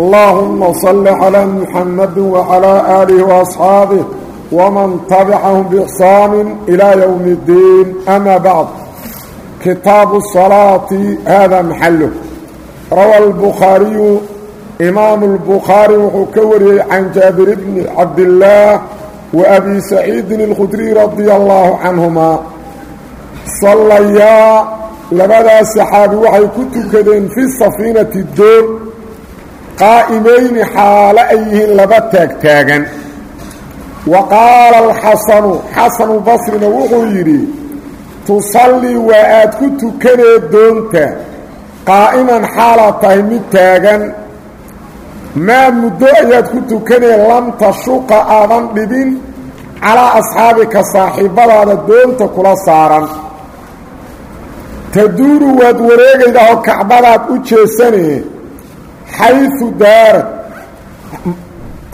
allahuma salli calaa muxamadi wacalaa aalihi waasxaabih waman tabicahum biixsaanin ilaa yowmi iddiin amaa bacd kitaabu salaati haadaa maxallo rawa albukhaariyu imaamu albukhaari wuxuu ka wariyey can jaabir bni cabdillaah wa abi saciidin alkhudriy radia allaahu canhumaa sallayaa labadaas saxaabi waxay ku tukadeen fi safiinati dool qaa'imayni xaalo ay yihiin laba taagtaagan wa qaala alxasanu xasanulbasrina wuxuu yidhi tusallii waa aad ku tukanee doonta qaa'iman xaalaad tahay mid taagan maa muddo ayaad ku tukanee lam tashuqa aadan dhibin calaa asxaabika saaxiibbadaada doonta kula saaran taduuru waad wareegaydaahoo kacbadaad u jeesanee haythu daarad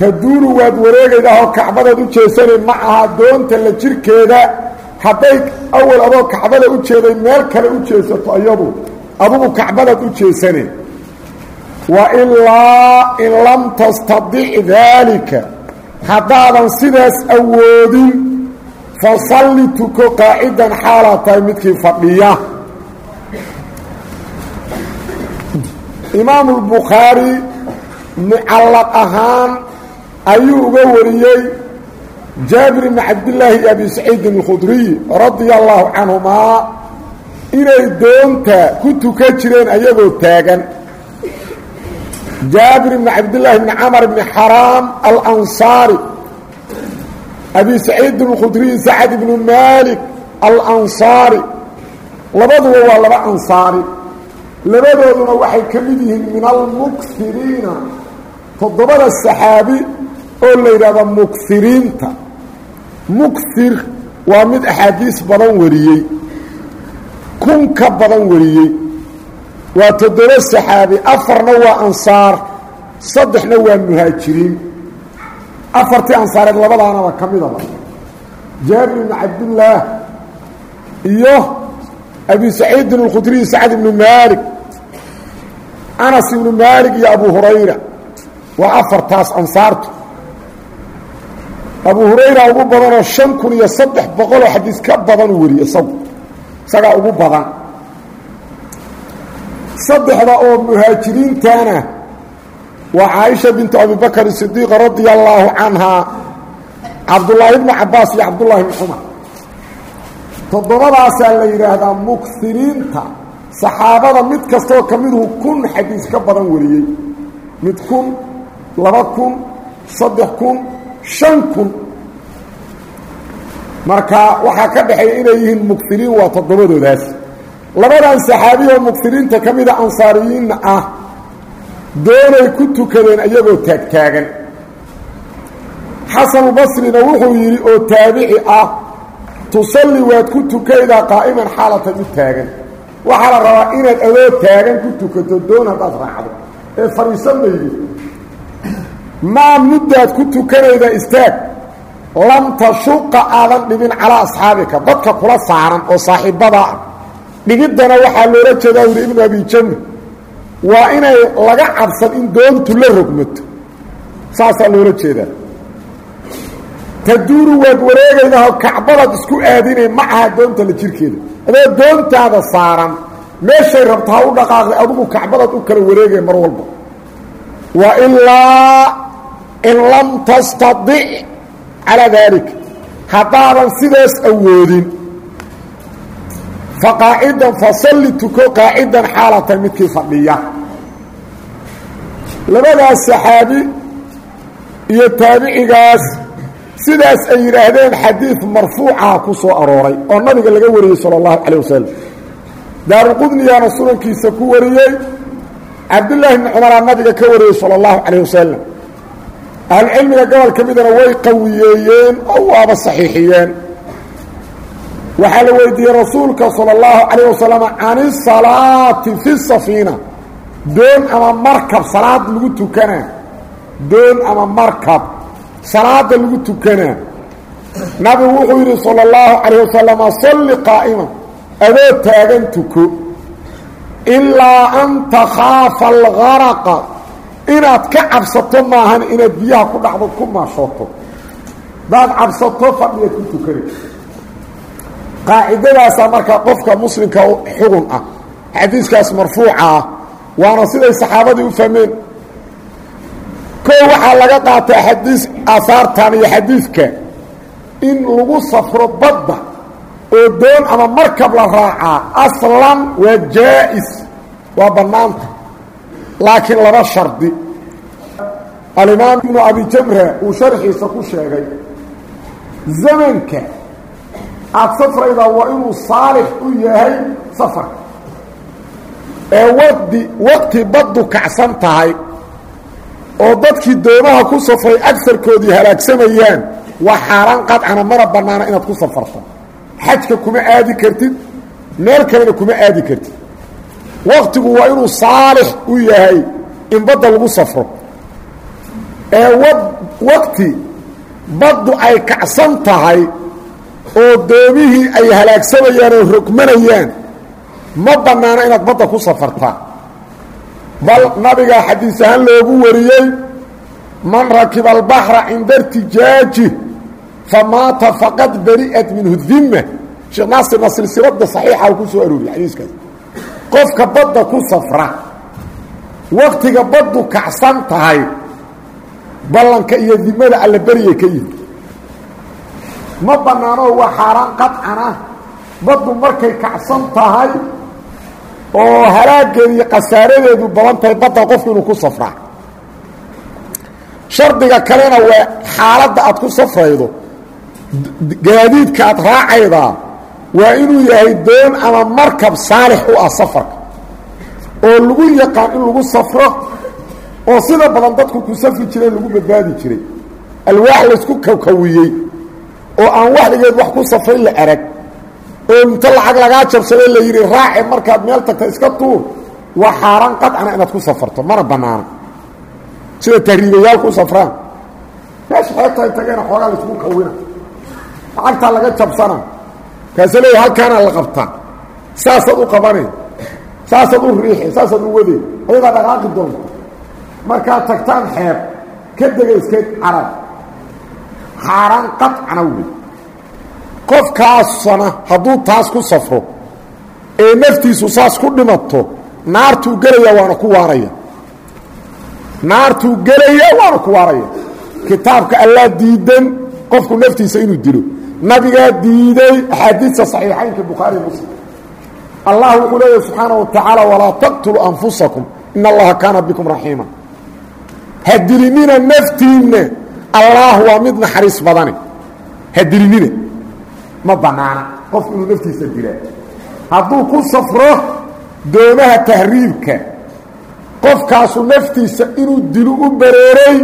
taduru waad wareegayda oo kacbadaad u jeesane ma aha doonta la jirkeeda. Hadday awal adoo kacbada u jeeday meel kale u jeesato iyadu adugu kacbadaad u jeesane wa ilaa in lam tastadic daalika. Haddaadan sidaas awoodin fasalli tuko qaacidan xaalaa tahay midkii fadhiya imaamu lbukhaari mucallaq ahaan ayuu uga wariyey jaabir bni cabdillaahi abi saciidin alkhudriy radia allaahu canhumaa inay doonta ku tukan jireen ayagoo taagan. Jaabir bni cabdillaahi bni camar bni xaraam alansaari abi saciidin alkhudriy sacad ibnu maalik alansaari. Labaduba waa laba ansaari labadooduna waxay ka mid yihiin min almuksiriina toddobada saxaabi oo la yidhahdo muksiriinta. Muksir waa mid axaadiis badan wariyey kun ka badan wariyey. Waa toddoba saxaabi afarna waa ansaar saddexna waa muhaajiriin afartii ansaareed labadaanaba ka midaba jaabir ibnu cabdillaah iyo abi saciidin alkhudriy sacad ibnu maalik anas ibnu maalik iyo abu hurayra. Waa afartaas ansaartu. Abu hurayra ugu badanoo shan kun iyo saddex boqoloo xadiis ka badan u wariye isagu. Isagaa ugu badan. Saddexda oo muhaajiriintana waa caaisha bintu abibakr sidiiq radia allaahu canhaa cabdullaahi bnu cabaas iyo cabdullaahi bni cumar. Toddobadaasaa la yidhaahdaa muksiriinta saxaabada mid kastaoo ka miduhu kun xadiis ka badan wariyey. Mid kun laba kun saddex kun shan kun. Marka waxaa ka dhexeeya inay yihiin muksiriin waa toddobadoodaas labadan saxaabi oo muksiriinta ka mida ansaariyiinna ah doonay ku tukadeen iyagoo taagtaagan xasanulbasrina wuxuu yidhi oo taabici ah tusalli waad ku tukaydaa qaa'iman xaalata mid taagan waxaa la rabaa inaad adoo taagan ku tukato doon haddaad raacdo. Ee fadhiisan maydi maa muddaad ku tukanayda istaag. Lam tashuqa aadan dhibin calaa asxaabika. Dadka kula saaran oo saaxiibbadaa ah. Dhigiddana waxaa loola jeedaa yidhi ibnu abi jamri waa inay laga cabsan in doontu la rogmato. Saasaa loola jeedaa taduuru waad wareegaydaho kacbadaad isku aadinay ma aha doonta la jirkeeda. Adoo doontaada saaran meeshay rabta ha u dhaqaaqday adugu kacbadaad u kala wareegay mar walba. Wa ilaa in lam tastadic calaa daalika haddaadan sidaas awoodin fa qaacidan fasalli tuko qaacidan xaalatan midkii fadhiya. Labadaas saxaabi iyo taabicigaas sidaas ay yidhaahdeen xadiid marfuucaha ku soo arooray oo nabiga laga wariyey sala allahu calayh wasalam daaruqudniyaana sunankiisa ku wariyey cabdullaahi bni cumaraa nabiga ka wariyey sala allahu calayh wasalam ahlucilmiga gobol ka way qawiyeeyeen oo waaba saxiixiyeen. Waxaa la weydiiyey rasuulka salى اllahu calayh wasalam can isalaati fi safiina. Doon ama markab salaad lagu tukanaa doon ama markab salaada lagu tukanaa. Nabigu wuxuu yidhi salى اllahu calayh wasalam salli qaa'ima adoo taagan tuko. Ilaa an takhaafa algaraqa inaad ka cabsato maahan inaad biyaha ku dhacdo ku maashooto. Daad cabsato fadhigaad ku tukana qaacidadaasaa markaa qofka muslimka xugun ah xadiiskaas marfuuca ah waana siday saxaabadii u fahmeen waxaa laga qaatay xadiis aahaartan iyo xadiidka in lagu safro badda oo doon ama markab la raacaa aslan waa jaa'is waa bannaanta. Laakiin laba shardi. Alimaam ibnu abi jamra uu sharxiisa ku sheegay zamanka aada safraydaa waa inuu saalix u yahay safarka ee wadi waqti baddu kacsan tahay oo dadkii doomaha ku safray agarkoodii halaagsamayaan waa xaaraan qadcana mana bannaana inaad ku safarto. Xajka kuma aadi kartid meel kalena kuma aadi kartid. Waqtigu waa inuu saalix u yahay in badda lagu safro. Ee wad waqti baddu ay kacsan tahay oo doomihii ay halaagsamayaan oo rogmanayaan ma bannaana inaad badda ku safartaa bal nabigaa xadiis ahaan loogu wariyey man rakiba albaxra cinda irtijaaji famaata faqad bari'at minhu dimma sheekh naasirna silsilada saxiixa ku soo arooriyey xadiiskaas. Qofka badda ku safra waktiga baddu kacsan tahay ballanka iyo dimada alla beriyay ka yihi ma bannaanoo waa xaaraan qadcan ah baddu markay kacsan tahay oo halaaggeeda iyo khasaaradeedu badan tahay badda qofku inuu ku safraa. Shardiga kalena waa xaaladda aad ku safraydo gaadiidka aad raacaydaa waa inuu yahay doon ama markab saalix u ah safarka. Oo lagu yaqaan in lagu safro oo sida badan dadku ku safri jireen lagu badbaadi jiray. Alwaax laysku kawkawiyey oo aan waxligeed wax ku safray la arag oo inta lacag lagaa jabsaday la yidhi raace markaad meel tagta iska tuur waa xaaraan qadcana inaad ku safarto mana bannaana sida tahriibayaal ku safraan. Meesha xeebtaay tageena xoogaa laysku kawina. Lacagtaa laga jabsana. Kaase leeya halkaanaa la qabtaa saasaad u qabanay saasaad u riixi saasaad u wadey ayadaa dhaqaaqi doonta markaad tagtaan xeeb ka dega iskeed carab. Xaaraan qadcana wey qofkaasana hadduu taas ku safro ee naftiisu saas ku dhimato naartuu gelaya waana ku waaraya. Naartuu gelaya waana ku waaraya. Kitaabka allaa diidan qofku naftiisa inuu dilo. Nabigaa diiday axaadiista saxiixaynka bukhaari muslim. Allah wuxuu leeyahy subxaanaه wa walaa taqtuluu anfusakum. In allaha kaana bikum raxiima. Ha dilinina naftiinna allaah waa mid naxariis badane ha dilinina ma bannaana qofku inuu naftiisa dilaa hadduu ku safro doomaha tahriibka qofkaasu naftiisa inuu dilu u bareeray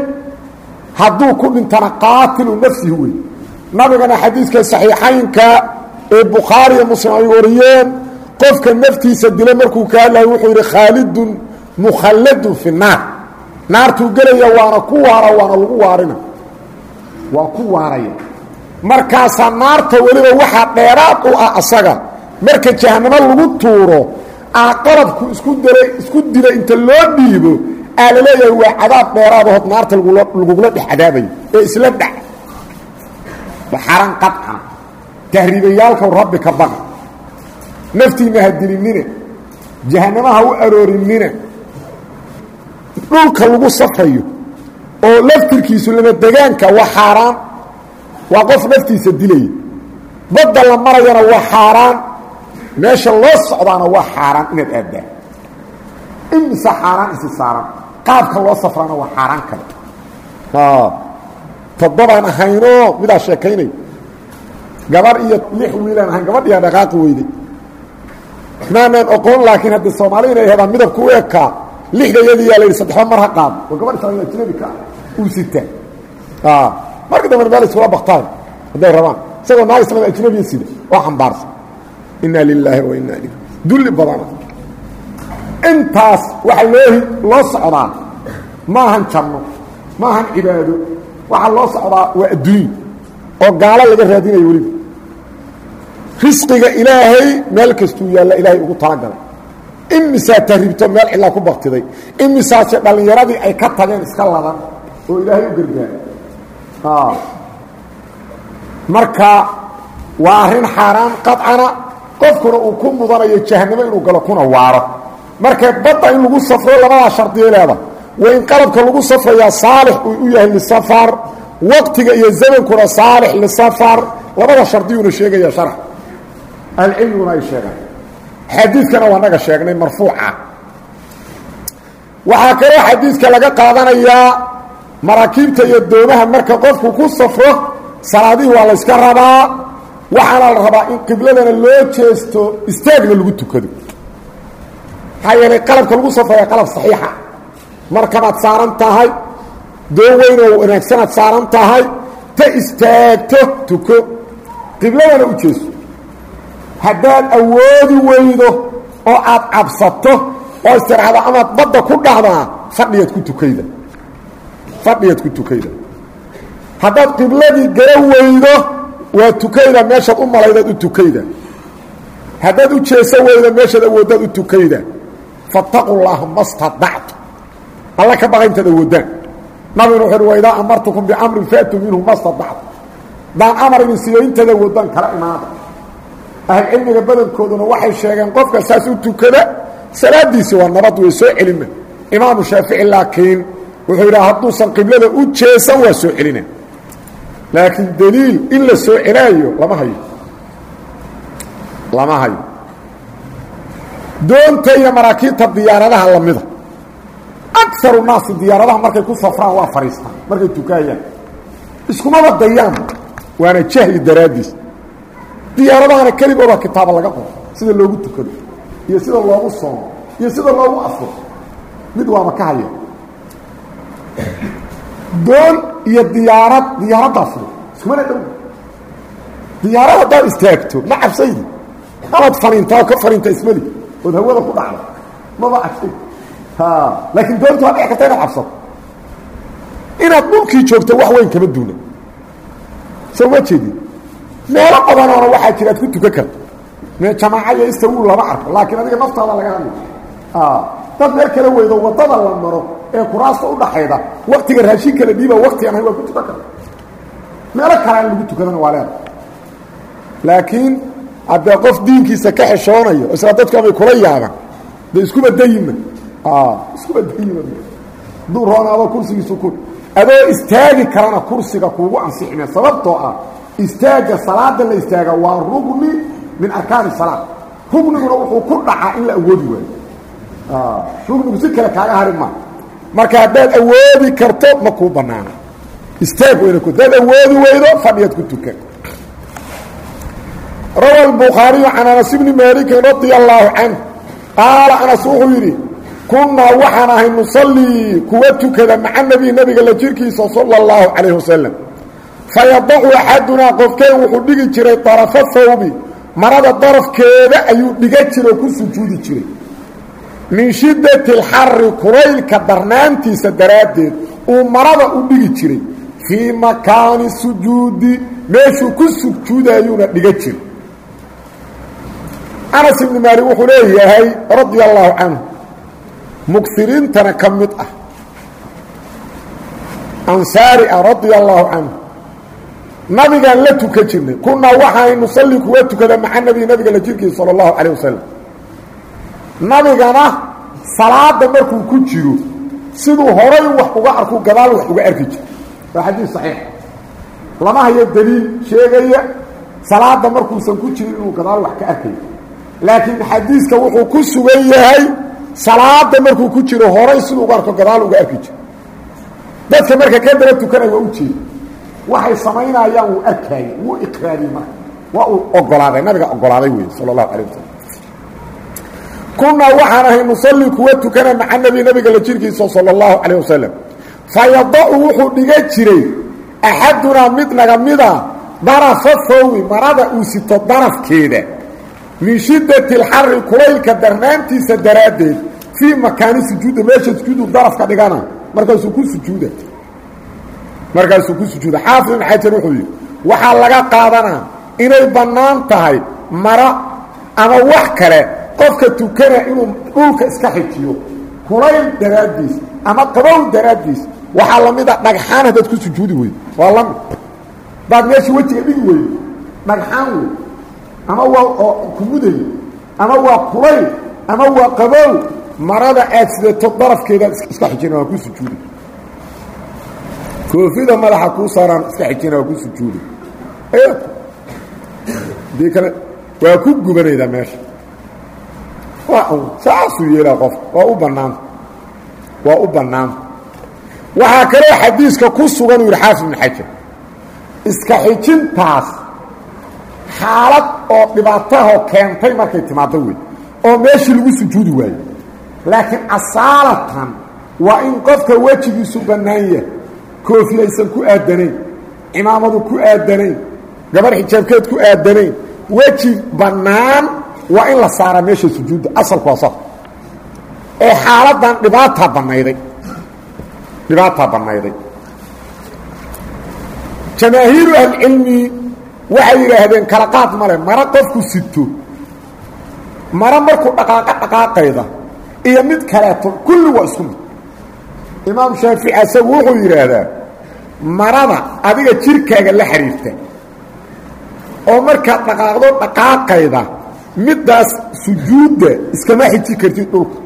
hadduu ku dhintana qaatilu nafsihi wey nabigana xadiiska saxiixaynka ee bukhaari iyo muslim ay wariyeen qofka naftiisa dila markuu ka hadlayo wuxuu yidhi khaalidun mukhalladun fi naar naartuu gelaya waana ku waara waana lagu waarina. Waa ku waaraya markaasaa naarta weliba waxaa dheeraad u ah asaga. Marka jahanamo lagu tuuro aa qalabku isku dilay isku dila inta loo dhiibo aa la leeyahay waa cadaab dheeraadahood naarta lagugula dhex cadaabayo ee isla dhac. Xaran qadcana tahriibayaalkaw rabbi ka baqa. Naftiinna ha dilinina jahanamo ha u aroorinina dhulka lagu safrayo oo laftirkiisu lama degaanka waa xaaraan waa qof naftiisa dilaya badda la marayana waa xaaraan meesha loo socdaana waa xaaraan inaad aaddaan imisa xaaraan isi saaran qaabka loo safraana waa xaaraan kale toddobaan ahaynoo midaa sheekaynay gabar iyo lix wiilaan ahayn gabadhiyaa dhaqaaqi weyday maanaan oqoon laakiin haddii soomaali inay heedaan midabku u ekaa lixda yadiyaa la yidhi saddexba mar ha qaado oo gabadh islaamid ajnabi ka ah uu sitaa marka dambana meel iskula baktaayo hadday rabaan. Isagoo naag islaamid ajnabiya sida oo xambaarsan inna lilaahi wa inna ilayh dulli badana intaas waxa loo loo socdaa. Maahan janno. Maahan cibaado. Waxaa loo socdaa waa adduunya oo gaalo laga raadinayo weliba. Risqiga ilaahay meel kastuu yaalla ilaahay ugu talagalay. Imisaa taribto meel cilaa ku baktiday imisaase dhallinyaradii ay ka tageen iska ladan. Oo ilaahay u gargaaray marka waa arrin xaaraan qadcana qofkuna uu ku mudanayo jahanamo inuu galo kuna waaro. Markay badda in lagu safro labadaa shardiya leeda waa in qalabka lagu safrayaa saalix uu u yahay lisafar waqtiga iyo zamankuna saalix lisafar. Labada shardiyuuna sheegaya sharx. Ahlucilmiguna ay sheegaan xadiidkana waa naga sheegnay marfuuca. Waxaa kaloo xadiidka laga qaadanayaa maraakiibta iyo doomaha marka qofku ku safro salaadihii waa la yska rabaa. Waxaana la rabaa in qibladana loo jeesto istaagna lagu tukado. Maxaa yeelay qalabka lagu safraya qalab saxiixa. Markabaad saaran tahay doon weyn oo wanaagsanaad saaran tahay ta istaagto tuko. Qibladana u jeesto. Haddaad awoodi weydo oo aad cabsato oo istiraxdo amaad badda ku dhahdaa fadhiyaad ku tukayda fadhiyaad ku tukayda. Haddaad qibladii gara weydo waa tukayda meeshaad u malaydaad u tukayda. Haddaad u jeeso weydo meeshaad awooddaad u tukayda. Fattaqu llaaha ma stadactu alla ka baqa intaad awoodaan. Nabiguna wuxu uhi waidaa amartukum biamrin faatuu minhu ma stadactu daan amar idin siiyo intaad awoodaan kala imaada. Ahlcilmiga badankooduna waxay sheegeen qofka saas u tukada salaadiisi waa nabad way soo celina imaamu shaafici laakiin wuxuu yidhaha hadduusan qiblada u jeesan waa soo celina laakiin daliil in la soo celaayo lama hayo. Lama hayo. Doonta iyo maraakiibta diyaaradaha lamida akaru naasi diyaaradaha markay ku safraan waa fadhiistaan markay tukaayaan. Iskumaba dayaan waana jahli daraaddiis. Diyaaradahana keligooda kitaaba laga qoro sida loogu tukado iyo sida loogu soomo iyo sida loogu afuro. Mid waaba ka haya doon iyo diyaarad diyaaraddaa fudo iskumana dhow. Diyaarad haddaad istaagto ma cabsaydi amaad faniintaa oo ka faniinta ismali. Ood hawada ku dhacda maba cabsay laakiin doontu waa dhici karta inaad cabsato. Inaad dhulkii joogto wax weyn kama duuna soo ma jeedin meelo badanoona waxaa jira ad ku tukan karto. Jamaaca iyo istawu lama arko laakiin adiga naftaada laga hadla dad meel kala weydo waddada la maro ee kuraasta udhaxayda waktiga raashin kala dhiiba waktigan ahay waa ku tukan karta meelo kale in lagu tukadana waa leeda laakiin haddee qof diinkiisa ka xeshoonayo isla dadku amay kula yaabaan de iskuba dayima iskuba dayima duu roonaado kursigiisu ku adoo istaagi karana kursiga kuugu ansixime sababtoo ah istaagga salaada la istaaga waa rugni min arkaani salaad. Rugniguna wuxuu ku dhacaa in la awoodi waayo rugnigu si kale kaaga hari maa marka haddaad awoodi karto ma kuu banaana istaag weyna ku haddaad awoodi weydo fadhiyaad ku tukan rawa الbukhaariyu can anas bni maalikin radia allaahu canh qaala anas wuxuu yidhi kunnaa waxaan ahay nusallii kuwa tukada maca nebi nebiga la jirkiisa sala اllahu calayh wasalam fayadacu axadunaa qofkeen wuxuu dhigi jiray darafa hawbi marada darafkeeda ayuu dhiga jiroo ku sujuudi jiray min shiddati اlxari kulaylka darnaantiisa daraaddeed uu marada u dhigi jiray fii makaani sujuudi meeshuu ku sujuudayuuna dhiga jiray. Anas ibni maalik wuxuu leeyahay radia allaahu canhu mugsiriintana ka mid ah ansaari ah radia allaahu canhu nabigaan la tukan jirnay. Kunaa waxaan nusalli kuwa tukada maca nebi nabiga la jirkiisa sala allahu calayh wasalam nabigana salaada markuu ku jiro siduu horay wax uga arku gadaal wax uga arki jiro. Waa xadiis saxiix. Lama hayo daliil sheegaya salaada markuusan ku jirin inuu gadaal wax ka arkayo laakiin xadiiska wuxuu ku sugan yahay salaada markuu ku jiro horay siduu uga arko gadaal uga arki jiro. Dadka marka ka daba tukanaya waa u jeeda waxay samaynayaan wuu arkaayey wuu iqraariyey marka. Waa uu ogolaaday nabiga ogolaaday wey sala allahu calay wasalam kunaa waxaan ahay nusallii kuwa tukana maca nebi nebiga la jirkiisa sala allahu calayh wasalam fayada-u wuxuu dhiga jiray axadunaa mid naga mida darafa fawwi marada uu sito darafkeeda. Min shiddati alxari kulaylka darnaantiisa daraaddeed fii makaani sujuuda meesha sujuudu darafka dhigana. Markaasuu ku sujuuda. Markaasuu ku sujuuda. Xaafid ibn xajar wuxuu yidhi waxaa laga qaadanaa inay bannaan tahay mara ama wax kale qofka tukana inuu dhulka iska xijiyo kulayl daraaddiis ama qabow daraaddiis waxaa la mida dhagxaan haddaad ku sujuudi weydo waa la mid. Hadaad meesha wejiga dhigi weydo dhagxaan wey ama waa oo kumuday ama waa kulayl ama waa qabow. Marada aad sidato darafkeedaad iska xijina waa ku sujuudi. Koofida madaxa kuu saaraan iska xijina waa ku sujuudi. Dii kale waa ku gubanaydaa meesha saasuu yeelaa qofka waa u bannaanta. Waa u bannaanta. Waxaa kaloo xadiiska ku sugan uu yidhi xaafid ibn xajar iska xijintaas xaalad oo dhibaatahoo keentay markay timaaddo wey oo meeshii lagu sujuudi waayo. Laakiin asaalatan waa in qofka wejigiisu bannaan yahay. Koofi aysan ku aadanayn cimaamadu ku aadanayn gabarh xijaabkeed ku aadanayn weji bannaan waa in la saaraa meesha sujuudda asalku waa saas ee xaaladan dhibaataa bannayday. Dhibaataa bannayday. Jamaahiiru ahlicilmi waxay yidhaahdeen kala qaad male mara qofku sito. Mara markuu dhaqaaqa dhaqaaqayda. Iyo mid kaleeto kulli waa isku mid. Imaam shaafici asagu wuxuu yidhaahdaa marada adiga jirkaaga la xiriirta. Oo markaad dhaqaaqdo dhaqaaqayda middaas sujuudda iskama xiji kartid dhulka.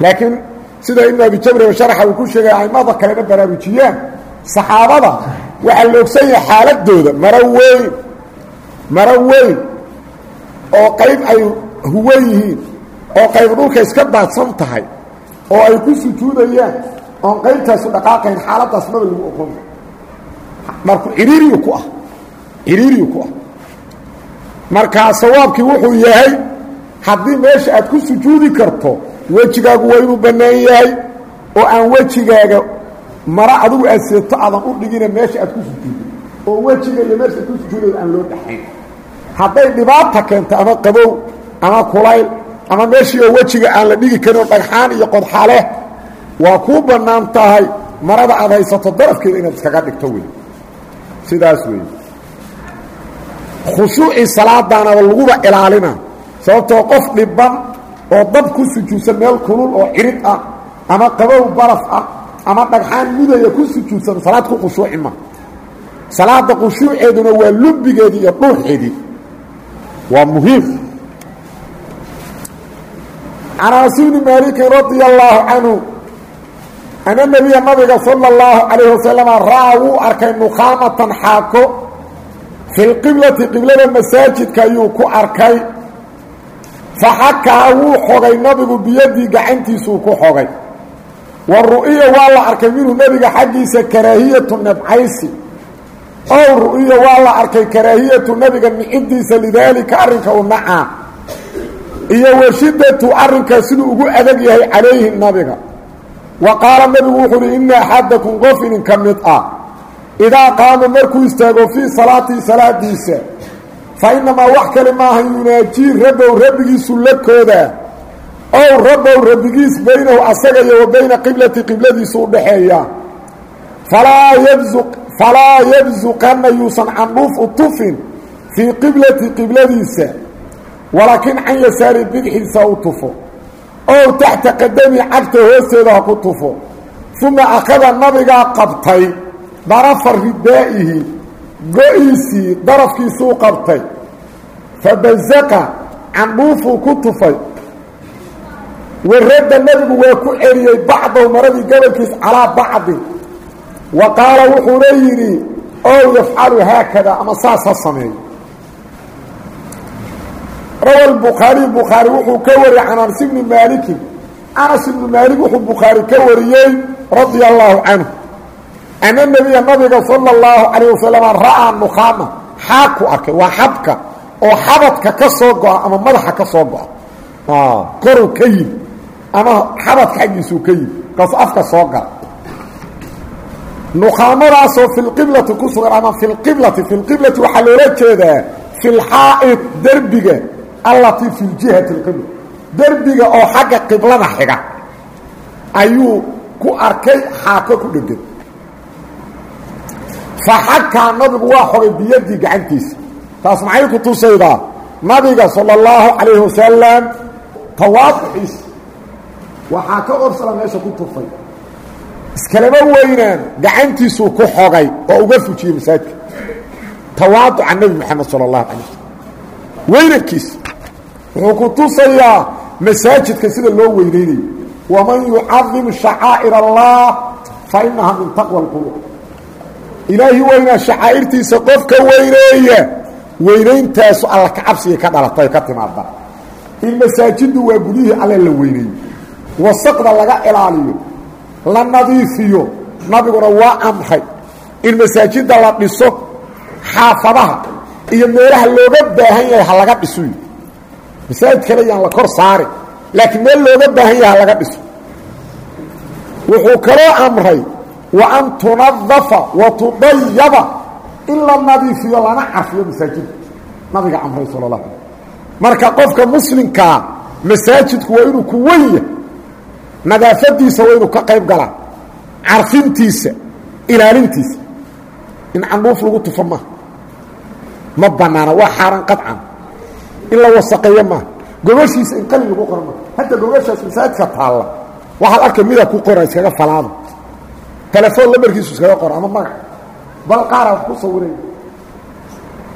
Laakiin sida ibnu abi jamri sharaxa uu ku sheegay aimada kalena baraarujiyaan saxaabada waxaa la yahay xaaladooda maro weyn maro weyn oo qayb ay huwan yihiin oo qayb dhulka iska daadsan tahay oo ay ku sujuudayaan oon qaybtaasu dhaqaaqayn xaaladaas maba lagu oqon marku ciriiriyu ku ah ciriiriyu ku ah markaa sawaabkii wuxuu yahay haddii meesha aad ku sujuudi karto wejigaagu waa inuu bannaan yahay oo aan wejigaaga mara adigu aad seeto aadan u dhigina meesha aad ku sujuudo oo wejiga iyo meesha aad ku sujuudayo aan loo dhaxayn. Hadday dhibaata keento ama qabow ama kulayl ama meeshii oo wejiga aan la dhigi karin oo dhagxaan iyo qodxale waa kuu bannaan tahay marada aad haysato darafkeeda inaad iskaga dhigto wey sidaas wey khushuucii salaadaanaba laguba ilaalina sababtoo qof dhiban oo dab ku sujuudsan meel kulul oo cirid ah ama qabow baraf ah ama dhagxaan mudaya ku sujuudsan salaad ku khushuuci ma. Salaada khushuuceeduna waa lumbigeedii iyo dhuuxeedii waa muhiim. Can anas bni maalikin radia allaahu canhu ana nebiya nabiga sala اllahu calayh wasalama ra'aa wuu arkay nukhaamatan xaako fi lqiblati qiblada masaajidka ayuu ku arkay. Faxakaha wuu xogay nabigu biyadii gacantiisuu ku xogay. Wa ru'iya waa la arkay minhu nebiga xaggiisa karaahiyatu nabcaysi. Ow ru'iya waa la arkay karaahiyatu nebiga nicidiisa lidaalika arrinka u nacaa iyo wa shiddatu arrinkaas siduu ugu adag yahay calayhi nabiga. Wa qaala nebigu wuxuu uhi ina axadakum qof idinka mid ah idaa qaama markuu istaago fii salaatii salaadiisa fa inamaa wax kale maaha yunaajii rabbow rabbigiisu la koodaa ow rabbow rabbigiis baynahu asaga iyo wa bayna qiblati qibladiisu u dhaxeeya falaa yabsu falaa yabsuqanna yuusan candhuuf u tufin fii qiblati qibladiisa walaakiin can yasaari bidxiisa u tufo ow taxta qadami cagta hoosteeda ha ku tufo uma akhada nabigaa qabtay darafa ridaa'ihi go-iisii darafkiisuu qabtay. Fabazaqa candhuufuu ku tufay. Waradda nebigu waa ku celiyey bacdahu maradii gobolkiis calaa bacdin wa qaala wuxuuna yidhi ow yafcalu haakada ama saas ha sameeyo. Rawa bukhaariy bukhaari wuxuu ka wariyey can anas ibni maalikin anas ibni maalik wuxuu bukhaari ka wariyey radia allaahu canhu ana nebiya nabiga sala اllahu calayh wasalama ra'aa nukhaama xaag ku arkay waa xabka oo xabadka ka soo go-a ama madaxa ka soo go-a. Koru ka yimi ama xabadka xaggiisuu ka yimi kaas afka soo gala nukaamadaasoo fi lqiblati ku sugan ama fi lqiblati fi lqiblati waxaa loola jeedaa fi lxaa'id derbiga allatii fi jihati اlqibla derbiga oo xagga qiblada xiga. Ayuu ku arkay xaako ku dhegan faxakaa nabigu waa xogay biyadii gacantiisa taas maxay ku tusaydaa nabiga sala allahu calayhi wasalam tawaafuxiisa waxaa ka obsala meesha ku tufay iskalama weynaan gacantiisuu ku xogay oo uga fujiyey masaajidka tawaaduca nebi moxamed sala allahu calay wasalam weynankiisa wuxuu ku tusayaa masaajidka sida loo weynaynayo waman yucadimu shacaa'ir allah fa inaha min taqwa alqulub ilaahi weynaa shacaa'irtiisa qofka weyneeya weynayntaasu alla ka cabsiga ka dhalatay ka timaada in masaajiddu waa gudihii alle la weyneeyo wasaqda laga ilaaliyo. La nadiifiyo. Nabiguna waa amray. In masaajidda la dhiso. Xaafadaha iyo meelaha looga baahan yahay ha laga dhisuy masaajid kale yaan la kor saari. Laakiin meel looga baahan yahay ha laga dhiso wuxuu kaloo amray wa an tunadafa wa tudayaba in la nadiifiyo lana carfiyo masaajidda nabiga amray اlahu alay marka qofka muslimkaa masaajidku waa inuu ku wenya nadaafadiisa waa inuu ka qayb galaa carfintiisa ilaalintiisa in candhuuf lagu tufo maaha ma banaana waa xaaraan qaطcan in la wasaqeeyo maaha gobashiisa in qalin lagu qoro maaha hadda gobashaas masaajidka taalla waxaad arka mida ku qora iskaga falaado telefoon lamarkiisu iskaga qoro ama magac bal qaara wax ku sawiray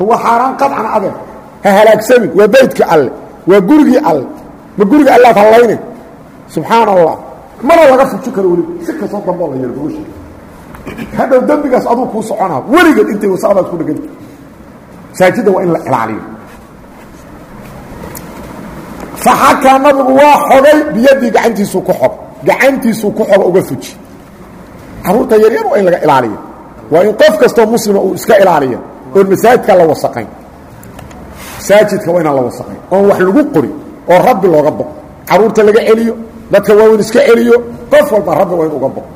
waa xaaraan qaطcan adeer ha halaagsamin waa beydkii alle. Waa gurigii alle. Ma guriga allaad hallayne? Subxaan allah mana laga fuji karo weliba si kastoo damboo la yaro gobasha hadhow dembigaas aduu kuu soconaa weligeed intay wasaqdaad ku dheganta masaajidda waa in la ilaaliyo. Faxakaa nabigu waa xogay biyadii gacantiisuu ku xog gacantiisuu ku xogo uga fuji carruurta yaryar waa in laga ilaaliyo. Waa in qof kastoo muslima uu iska ilaaliya oon masaajidka la wasaqayn masaajidka waa inaan la wasaqayn oon wax lagu qori oo rabbi looga boqo carruurta laga celiyo dadka waaweyn iska celiyo qof walba rabbi waa in uga boqo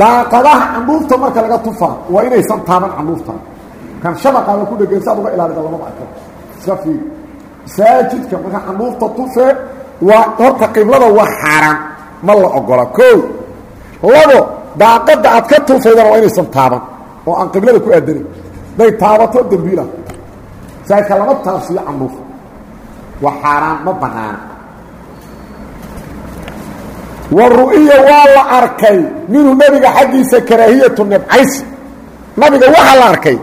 daaqadaha candhuufta marka laga tufaa waa inaysan taaban candhuufta kan shabaqaaba ku dhegan saad uga ilaalida lamaba arko iska fiiri. Masaajidka marka candhuufta tufee waa horta qiblada waa xaaraan. Ma la ogola. Koo labo daaqadda aad ka tufaydana waa inaysan taaban oo aan qiblada ku aadanayn day taabato dembiila masaajidka lama taabsiiyo candhuuf waa xaaraan ma banaana wa ru'iya waa la arkay. Minhu nebiga xaggiisa karaahiyatu nibcaysi nabiga waxaa la arkay.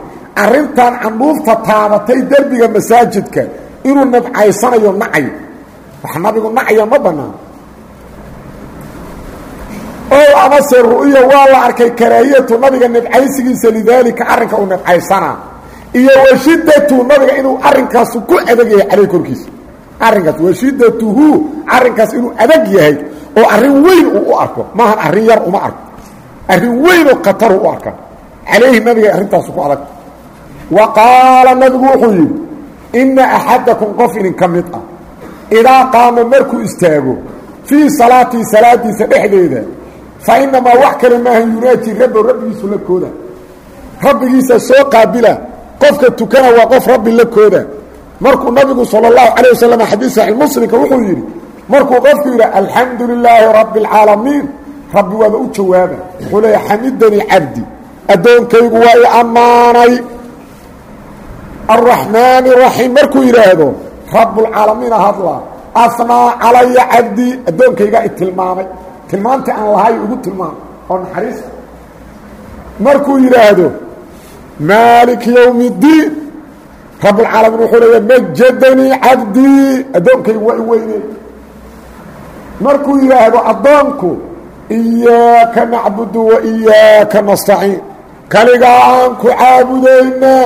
Arrintan candhuufta taabatay derbiga masaajidka. Inuu nibcaysanayo nacayo wax nabigu nacaya ma banaano o amase ru'ya waa la arkay karaahiyatu nabiga nibcaysigiisa lidaalika arrinka uu nibcaysanaa iyo washidatu nabiga inuu arrinkaasu ku adag yahay caleyh korkiisa. Arrinkaas washidatuhu arrinkaas inuu adag yahay oo arrin weyn uu u arko. Maahan arrin yar uma arko. Arrin weynoo khataru u arka calayhi nabiga arrintaasu ku adag. Wa qaala nabigu wuxuu yidhi inna axadakum qof idinka mid ah idaa qaama markuu istaago fii salaatii salaadiisa dhexdeeda fa inamaa wax kale maaha yunaaji rabbo rabbigiisu la kooda rabbigiisa soo qaabila qofka tukana waa qof rabbi la kooda markuu nabigu salى الlahu عalيه waslm xadiis saxi muslimka wuxuu yidhi markuu qofku yidhi alxamdu lilaahi rabi اlcaalamiin rabbi waaba u jawaaba wuxuu leeya xamidanii cabdi addoonkaygu waa i ammaanay الraxmaani الraxiim markuu yidhaahdo rabbاlcaalamiina hadla asnaa calaya cabdii addoonkaygaa i tilmaamay tilmaamtii aan lahay ugu tilmaamay oo naxariisa markuu yidhaahdo maaliki ywm اddiin rabbاlcaalamiin wuxuu leeya majadanii cabdii. Addoonkaygu waa i markuu yidhaahdo addoonku iyaaka nacbudu wa iyaaka nastaciin. Kaligaa aan ku caabudaynaa.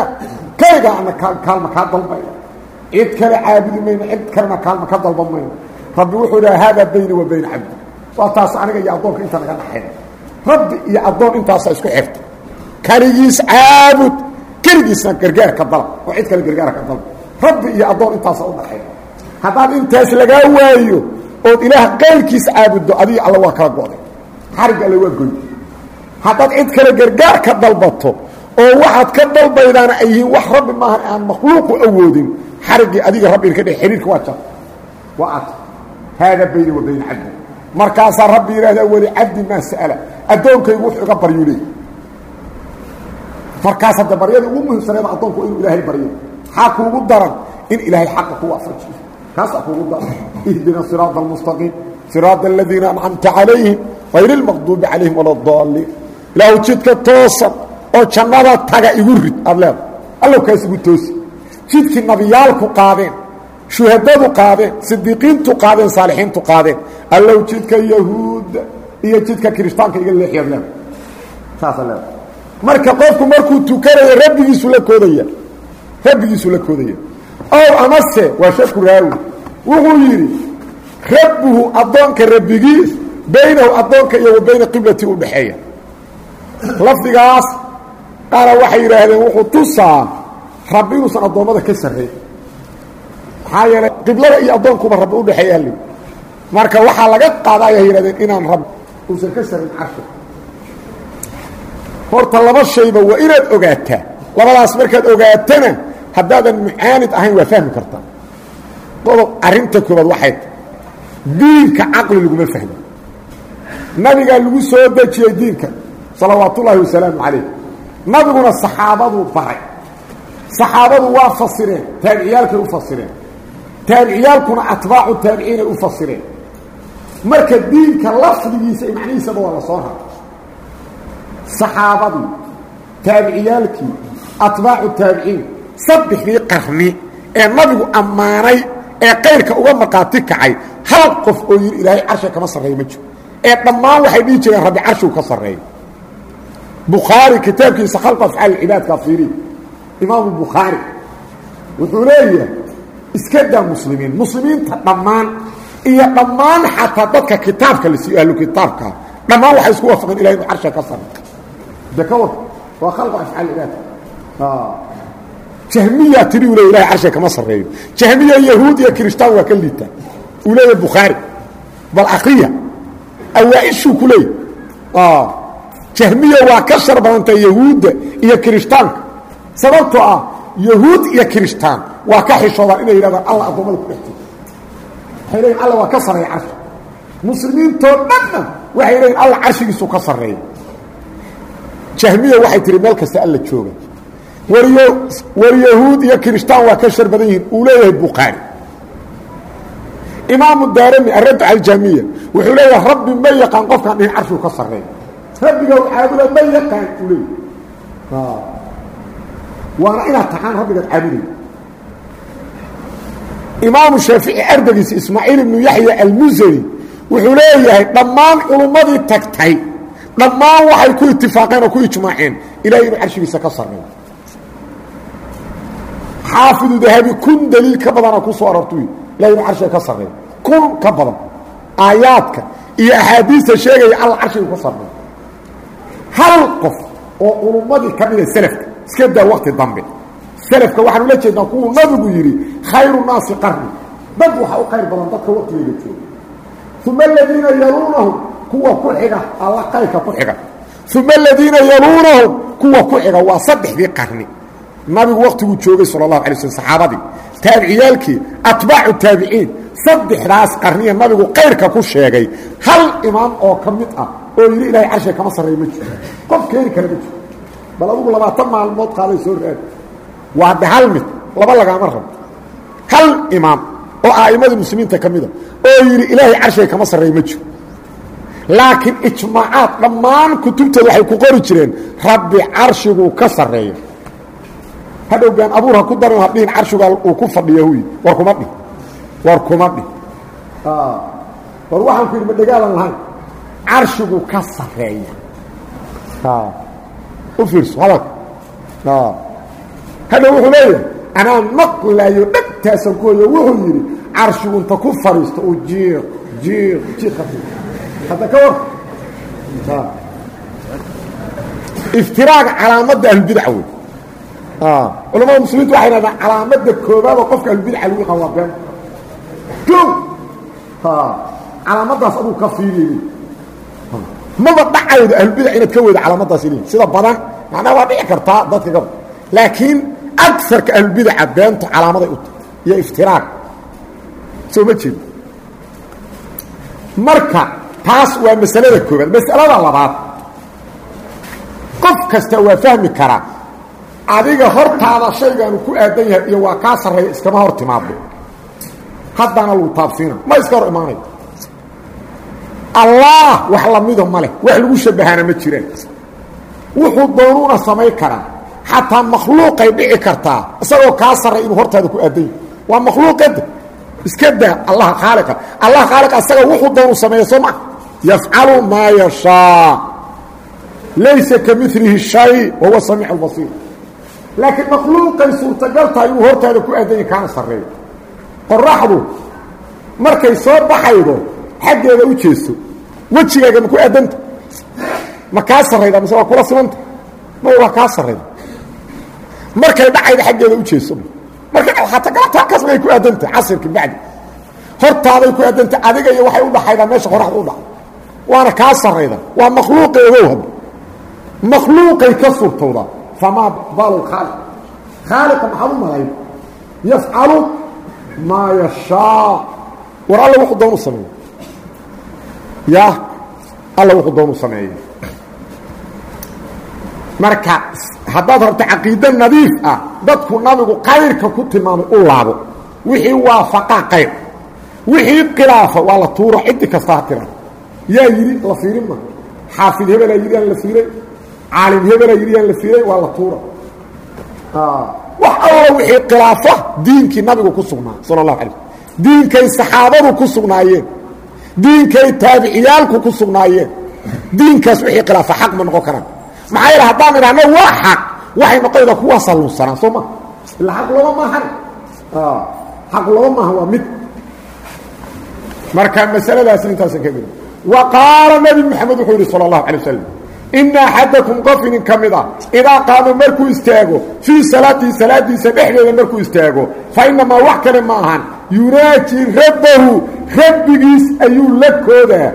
Kaligaa ana kaalma kaa dalbayna. Cid kale caabudi mayno cid kalena kaalma ka dalban mayno rabbi wuxuu dhaha haadaa bayni wa bayna cabdi waa taas aniga iyo addoonka inta naga dhaxay rabbi iyo addoon intaasa isku xirta kaligiis caabud. Keligiisna gargaar ka dalb. Oo cid kale gargaara ka dalb. Rabbi iyo addoon intaasa u dhaxay haddaad intaas lagaa waayo ood ilaah qayrkiis caabuddo adiga alla waa kala go'day. Xarigga alle waa goy haddaad cid kale gargaar ka dalbato oo waxaad ka dalbaydaana ay yihiin wax rabbi maahan aan makhluuqu awoodin. Xariggii adiga rabbi ka dhe xiriirka waa jar waa ad haada bayni wa bayna cabdi markaasaa rabbi yidhaahdaa weli cabdi maa sa'ala. Addoonkaygu wuxuu iga baryuu leey markaas hadda ugu muhiimsaneeda addoonku inuu ilaahay baryo. Maxaa kuugu daran in ilaahay xaqa ku waafajiyo kaasaa kuugu daran. Ihdina siraada almustaqiim siraada aladiina ancamta calayhim hayr اlmaqduubi calayhim wala daaliin ilaahu jidka toosan oo jannada taga igu rid. Aad leeda allow kaas igu toosi. Jidkii nabiyaalku qaadeen shuhadadu qaadeen sidiiqiintu qaadeen saalixiintu qaadeen. Allow jidka yahuudda iyo jidka kirishtaanka iga leexiyaad leeda saasa leeda marka qofku markuu tukanayo rabbigiisu la koodaya. Rabbigiisu la koodaya. Ow amase waa shaku raawi. Wuxuu yidhi rabbuhu addoonka rabbigiis baynahu addoonka iyo wa bayna qiblati u dhexeeya lafdigaas qaara waxay yidhaahdeen wuxuu tusaa rabbi inuusan addoommada ka sarreyn maxaa yeelay qiblada iyo addoonkuba rabbi udhexeeya ali marka waxaa laga qaada ayay yidhahdeen inaan rab uusan ka sarrayn carshi horta laba shayba waa inaad ogaataa. Labadaas markaad ogaatana haddaadan mucaanid ahayn waa fahmi kartaa qodob arrinta koobaad waxay ta diinka caqli laguma fahmo nabigaa lagu soo dejiyey diinka salawaat ullaahi wasalaamu calayh. Nabiguna saxaabaduu baray. Saxaabadu waa fasireen taabiciyaalkay u fasireen taabiciyaalkuna atbaacu taabiciinay u fasireen. Marka diinka lafdigiisa iyo macnihiisaba waa la soo raray saxaabadii taabiciyaalkii atbaacu taabiciin saddexdii qarni ee nabigu ammaanay ee qayrka uga markhaati kacay hal qof oo yidhi ilaahay carshiga kama sarreeya ma jiro. Ee dhammaan waxay dhihi jireen rabbi carshigu ka sarreeya bukhaari kitaabkiisa khalq afcaal cibaadka fiiri. Imaamu bukhaari wuxuu leeyahay iska daa muslimiin. Muslimiinta dhammaan iyo dhammaan xataa dadka kitaabka la siiyo ahlu kitaabkaa dhammaan waxay isku waafaqeen ilahay inu carshiga ka sarreeya de ka war waa khalq afcaal cibaadka jahmiya tiri u le ilahay carshiga kama sarreeyo. Jahmiya yahuud iyo kiristaan waa ka liita. Uu leeyahay bukhaari. Bal akriya awaa-ishuu ku leey. Jahmiya waa ka shar badanta yahuudda iyo kirishtaanka sababtoo ah yahuud iyo kirishtaan waa ka xishoodaan inay yidhahdaan alla addoommada ku dhextay waxay leeyiin alla waa ka sarreeya carshi. Muslimiintoo dhanna waxay leeyiin alla carshigiisu ka sarreeya. Jahmiya waxay tihi meel kasta alla jooga. Waryo war yahuud iyo kirishtaan waa ka shar badan yihiin uu leeyahay bukhaari imaamu daarami arraddu cala jahmiya wuxuu leeyahay rabbi ma yaqaan qofkaan dhihin carshigu ka sarreeya rabbiga caabuda ma yaqaan uu leeyahy waana inaad taqaan rabbigaad caabuday imaamu shaafici ardaygiisa ismaaciil ibnu yaxya almusani wuxuu leeyahay dhammaan culummadii tagtay dhammaan waxay ku itifaaqeen oo ku ijmaaceen ilahay inuu carshigiisa ka sarreeyo. Xaafidu dahabi kun daliil ka badana ku soo arortu ilahay inuu carshiga ka sarreeyo. Kun ka badan aayaadka iyo axaadiista sheegaya alla carshigu ka sarreeyo. Hal qof oo culummadii ka mida selafka iska daa wakti dambe. Selafka waxaan ula jeednaa kuwuu nabigu yidhi khayru naasi qarni. Dad waxa u khayr badan dadka waktigeyga jooga. Uma aladiina yaluunahum kuwa ku xiga alla kayrka ku xiga. Uma aladiina yaluunahum kuwa ku xiga waa saddexdii qarni. Nabigu waktiguu joogay sala allahu alay slm saxaabadii taabiciyaalkii atbaacu taabiciin saddexdaas qarniya nabigu kayrka ku sheegay. Hal imaam oo ka ah oo yidhi ilahay carshiga kama sarreeya ma jiro. Qof keeni kale ma bal adugu labaatan maalmood qaaday soo raadi waa de hal mid laba lagaama rabo. Hal imaam oo a'immadii muslimiinta ka mida oo yidhi ilaahay carshiga kama sarreeya ma jiro. Laakiin ijmaacaad dhammaan kutubtooda waxay ku qori jireen rabbi carshiguu ka sarreeya. Hadhow been abuur ha ku darin hadhihin carshigaa uu ku fadhiya huy war kuma dhih war kuma dhih war waxaan ku yidhi ma dhegaalan lahayn. Carshigu ka sarreeya u fiirso hadalka hadhow wuxuu leeyahay anaa maqlaayo dhegtaasan ku hoyo wuxuu yidhi carshigu inta ku fadhiisto uu jiiq jiiq jiiq hadda ka war iftiraaga calaamadda ahlulbidaca wey culamada muslimiintu waxay dhahdaan calaamadda koobaad oo qofka ahlulbidaca lagu yaqaan waa been. Kow. Calaamadaas aduu ka fiiriy maba dhacaydo ahlulbidac inaad ka weydo calaamadaas ili sida badan macnaha waa dhici kartaa dadka gab laakiin agarka ahlulbidaca beentu calaamaday u tahay iyo iftiraaq. Soo ma jeedo marka taas waa masalada koobaad masalada labaad qof kasta waa fahmi karaa adiga hortaada shaygaanu ku aadan yahay iyo waa kaa sarreeya iskama hor timaado haddaana lagu taabsiina ma iska hor imaanayo allah wax lamido ma leh. Wax lagu shabahaana ma jiraan. Wuxuu doonuuna samayn karaa. Xataa makhluuqay dhici kartaa. Isagoo kaa sarray inuu hortaada ku aadan yahay waa makhluuqada iska daa allaha khaaliqa. Allah khaaliqa asaga wuxuu doonu sameeya soo maa yafcalu maa yashaa. Laysa ka milihi shay wahuwa samiic albasiir laakiin makhluuqay suurtagal tahay inuu hortaada ku aadan yahay kaana sarreeyo. Qoraxdu markay soo baxaydo xaggeeda u jeeso wejigaaga ma ku aadanta? Ma kaa sarrayda mise waa kula simanta ma waa kaa sarrayda markay dhacayda xaggeeda u jeeso markay hataa galabta halkaas may ku aadanta casirka bacdi. Hortaaday ku aadanta adiga iyo waxay u dhaxaydaa meesha qoraxda u dhaxay waana kaa sarrayda waa makhluuqi ogow hadda makhluuqay ka suurtowdaa famaa balu khaaliq. Khaaliqa maxaad u malayn. Yafcalu maa yashaa. War alla wuxuu doonu sameeya ya alla wuxuu doonu sameeya marka haddaad rabto caqiide nadiif ah dadku nabigu kayrka ku tilmaamay u laabo. Wixii waafaqa kayr wixii khilaafa waa la tuuro ciddi kasta ha tira yaa yidhi la fiirin ma. Xaafid hebelaa yidhi aan la fiiray caalim hebelaa yidhi aan la fiiray waa la tuura wax alla wixii khilaafa diinkii nabigu ku sugnaa sala allahu alay diinkay saxaabadu ku sugnaayeen diinkay taabiciyaalku ku sugnaayeen. Diinkaas wixii khilaafa xaq ma noqon karaan. Maxaa yeele haddaan idhahno waa xaq. Waxay noqonaydaa kuwaasaa lunsanaan soo maa ila xaq looma maahan xaq looma maaha waa mid. Marka masaladaasna intaasan ka mid. Wa qaala nabi moxamed wuxuu yidhi sala allahu alay wasalam ina axadakum qof inin ka mid a idaa qaama markuu istaago fii salaatihi salaadiisa dhexdeeda markuu istaago fa inamaa wax kale ma ahan yunaaji rabbahu rabbigiis ayuu la koodaa.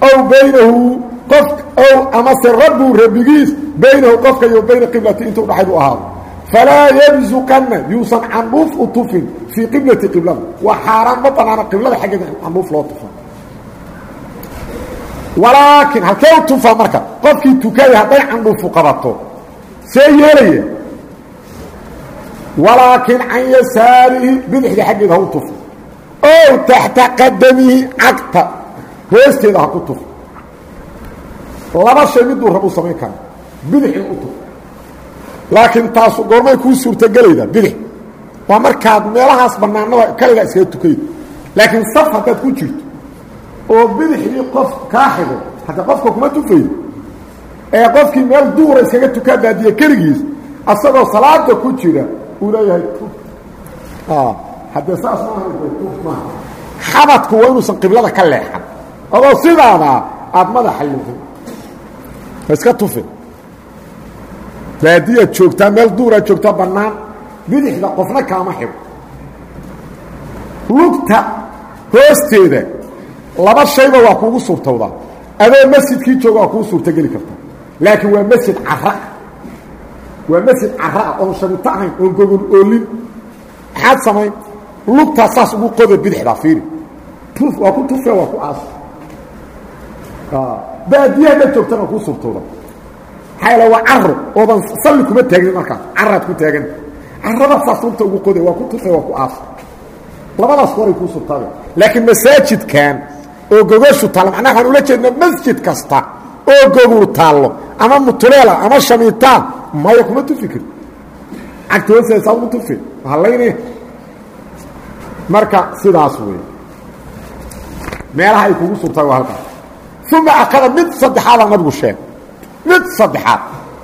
Ow baynahu qof ow amase rabbuhu rabbigiis baynahu qofka iyo bayna qiblati intuu dhaxayd u ahaado falaa yabsuqanna yuusan candhuuf u tufin fii qiblati qiblada waa xaaraan ma banaana qiblada xaggeeda candhuuf loo tufa walaakiin halkee u tufaa marka qofkii tukaya hadday candhuufu qabato see yeelaya walaakiin can yasaarihi bidixda xaggeeda ha u tufo ow taxta qadamihi cagta hoosteeda ha ku tufo laba shay miduu rabuu samayn kara bidix in u tufo laakiin taasu goormay kuu suurtogelaydaa bidix. Waa markaad meelahaas bannaanada kaligaa iskaga tukaydo laakiin saf haddaad ku jirto oo bidixdii qof kaa xigo hadda qofka kuma tufaydo ee qofkii meel duura iskaga tukaa daadiya keligiis asagoo salaada ku jira uu leeyahay tuf haddee saas maaha xabadku waa inuusan qiblada ka leexan. Adoo sidaadaa aada madaxa liixin iska tufi baadiyaad joogtaa meel duuraad joogtaa bannaan bidixda qofna kaama xigo lugta hoosteeda laba shayba waa kuugu suurtowdaa. Adoo masjidkii jooga waa kuu suurtogeli karta laakiin waa masjid cara waa masjid caraa oon shabito ahayn oon gogol oolin. Maxaad samayn? Lugtaa saas ugu qoda bidixdaa fiiri. Waa ku tufe waa ku aas. Baadiye haddaad joogtana waa kuu suurtowda maxaa yaele waa caro oodan salli kuma taagnin markaas caraad ku taagan. Carada saas lugta ugu qoda waa ku tufe waa ku aas. Labadaas horay kuu suurtaaga laakiin masaajidkan oo gogoshu taallo macnaha waxaan ula jeednaa masjid kasta oo gogol taallo ama mutuleela ama shamiitaan maya kuma tufi kari cagta hoosteeda saa ugu tufi hallaynaya marka sidaas wey meelaha ay kugu suurtaay waa halkaas uma akada mid saddexaadaa nabigu sheeg mid saddexaad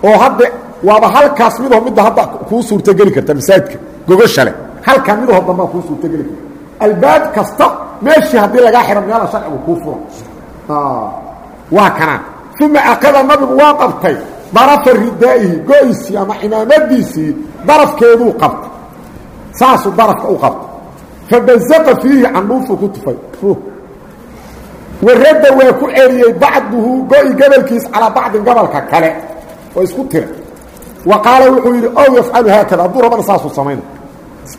oo hadda waaba halkaas midoo midda hadda kuu suurtogeli karta masaajidka gogosha leh halkaa midoo dambaa kuu suurtogeli karta albaab kasta meeshii haddii lagaa xiro meela sharcigu kuu fura waa kanaa uma akada nabigu waa qabtay darafa ridaa'ihi go-isii ama cimaamadiisii darafkeeduu qabtay saasuu darafka u qabtay fabazaqa fiihi candhuufuu ku tufay. Waradda waa ku celiyey bacduhu go-i gobolkiis calaa bacdin gobolka kale oo isku tira. Wa qaala wuxuu yidhi ow yafcalu haakada hadduu rabana saasuu samayna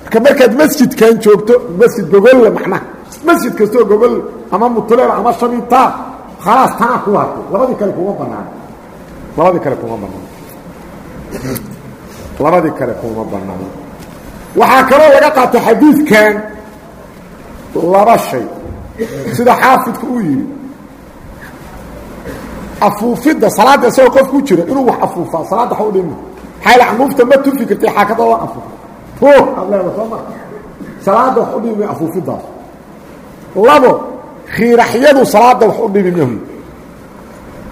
marka markaad masjidkan joogto masjid gogolla macnaha. Masjid kastoo gogol ama mutuleel ama shabitaa khalaas tanaa ku hartay labadii kale kuma banaan labadii kale kuma banaan labadii kale kuma banaan waxaa kaloo laga qaatay xadiidkan laba shay sida xaafidku uu yidhi afuufidda salaadda isagoo qof ku jira inuu wax afuufaa salaadda wax u dhimi. Maxaa canuufta ma tufi kartay xaakada waa afuufa o aad leeda soo ma salaadda wax u dhimi afuufiddaas labo khiiraxyadu salaadda wax u dhimi mahu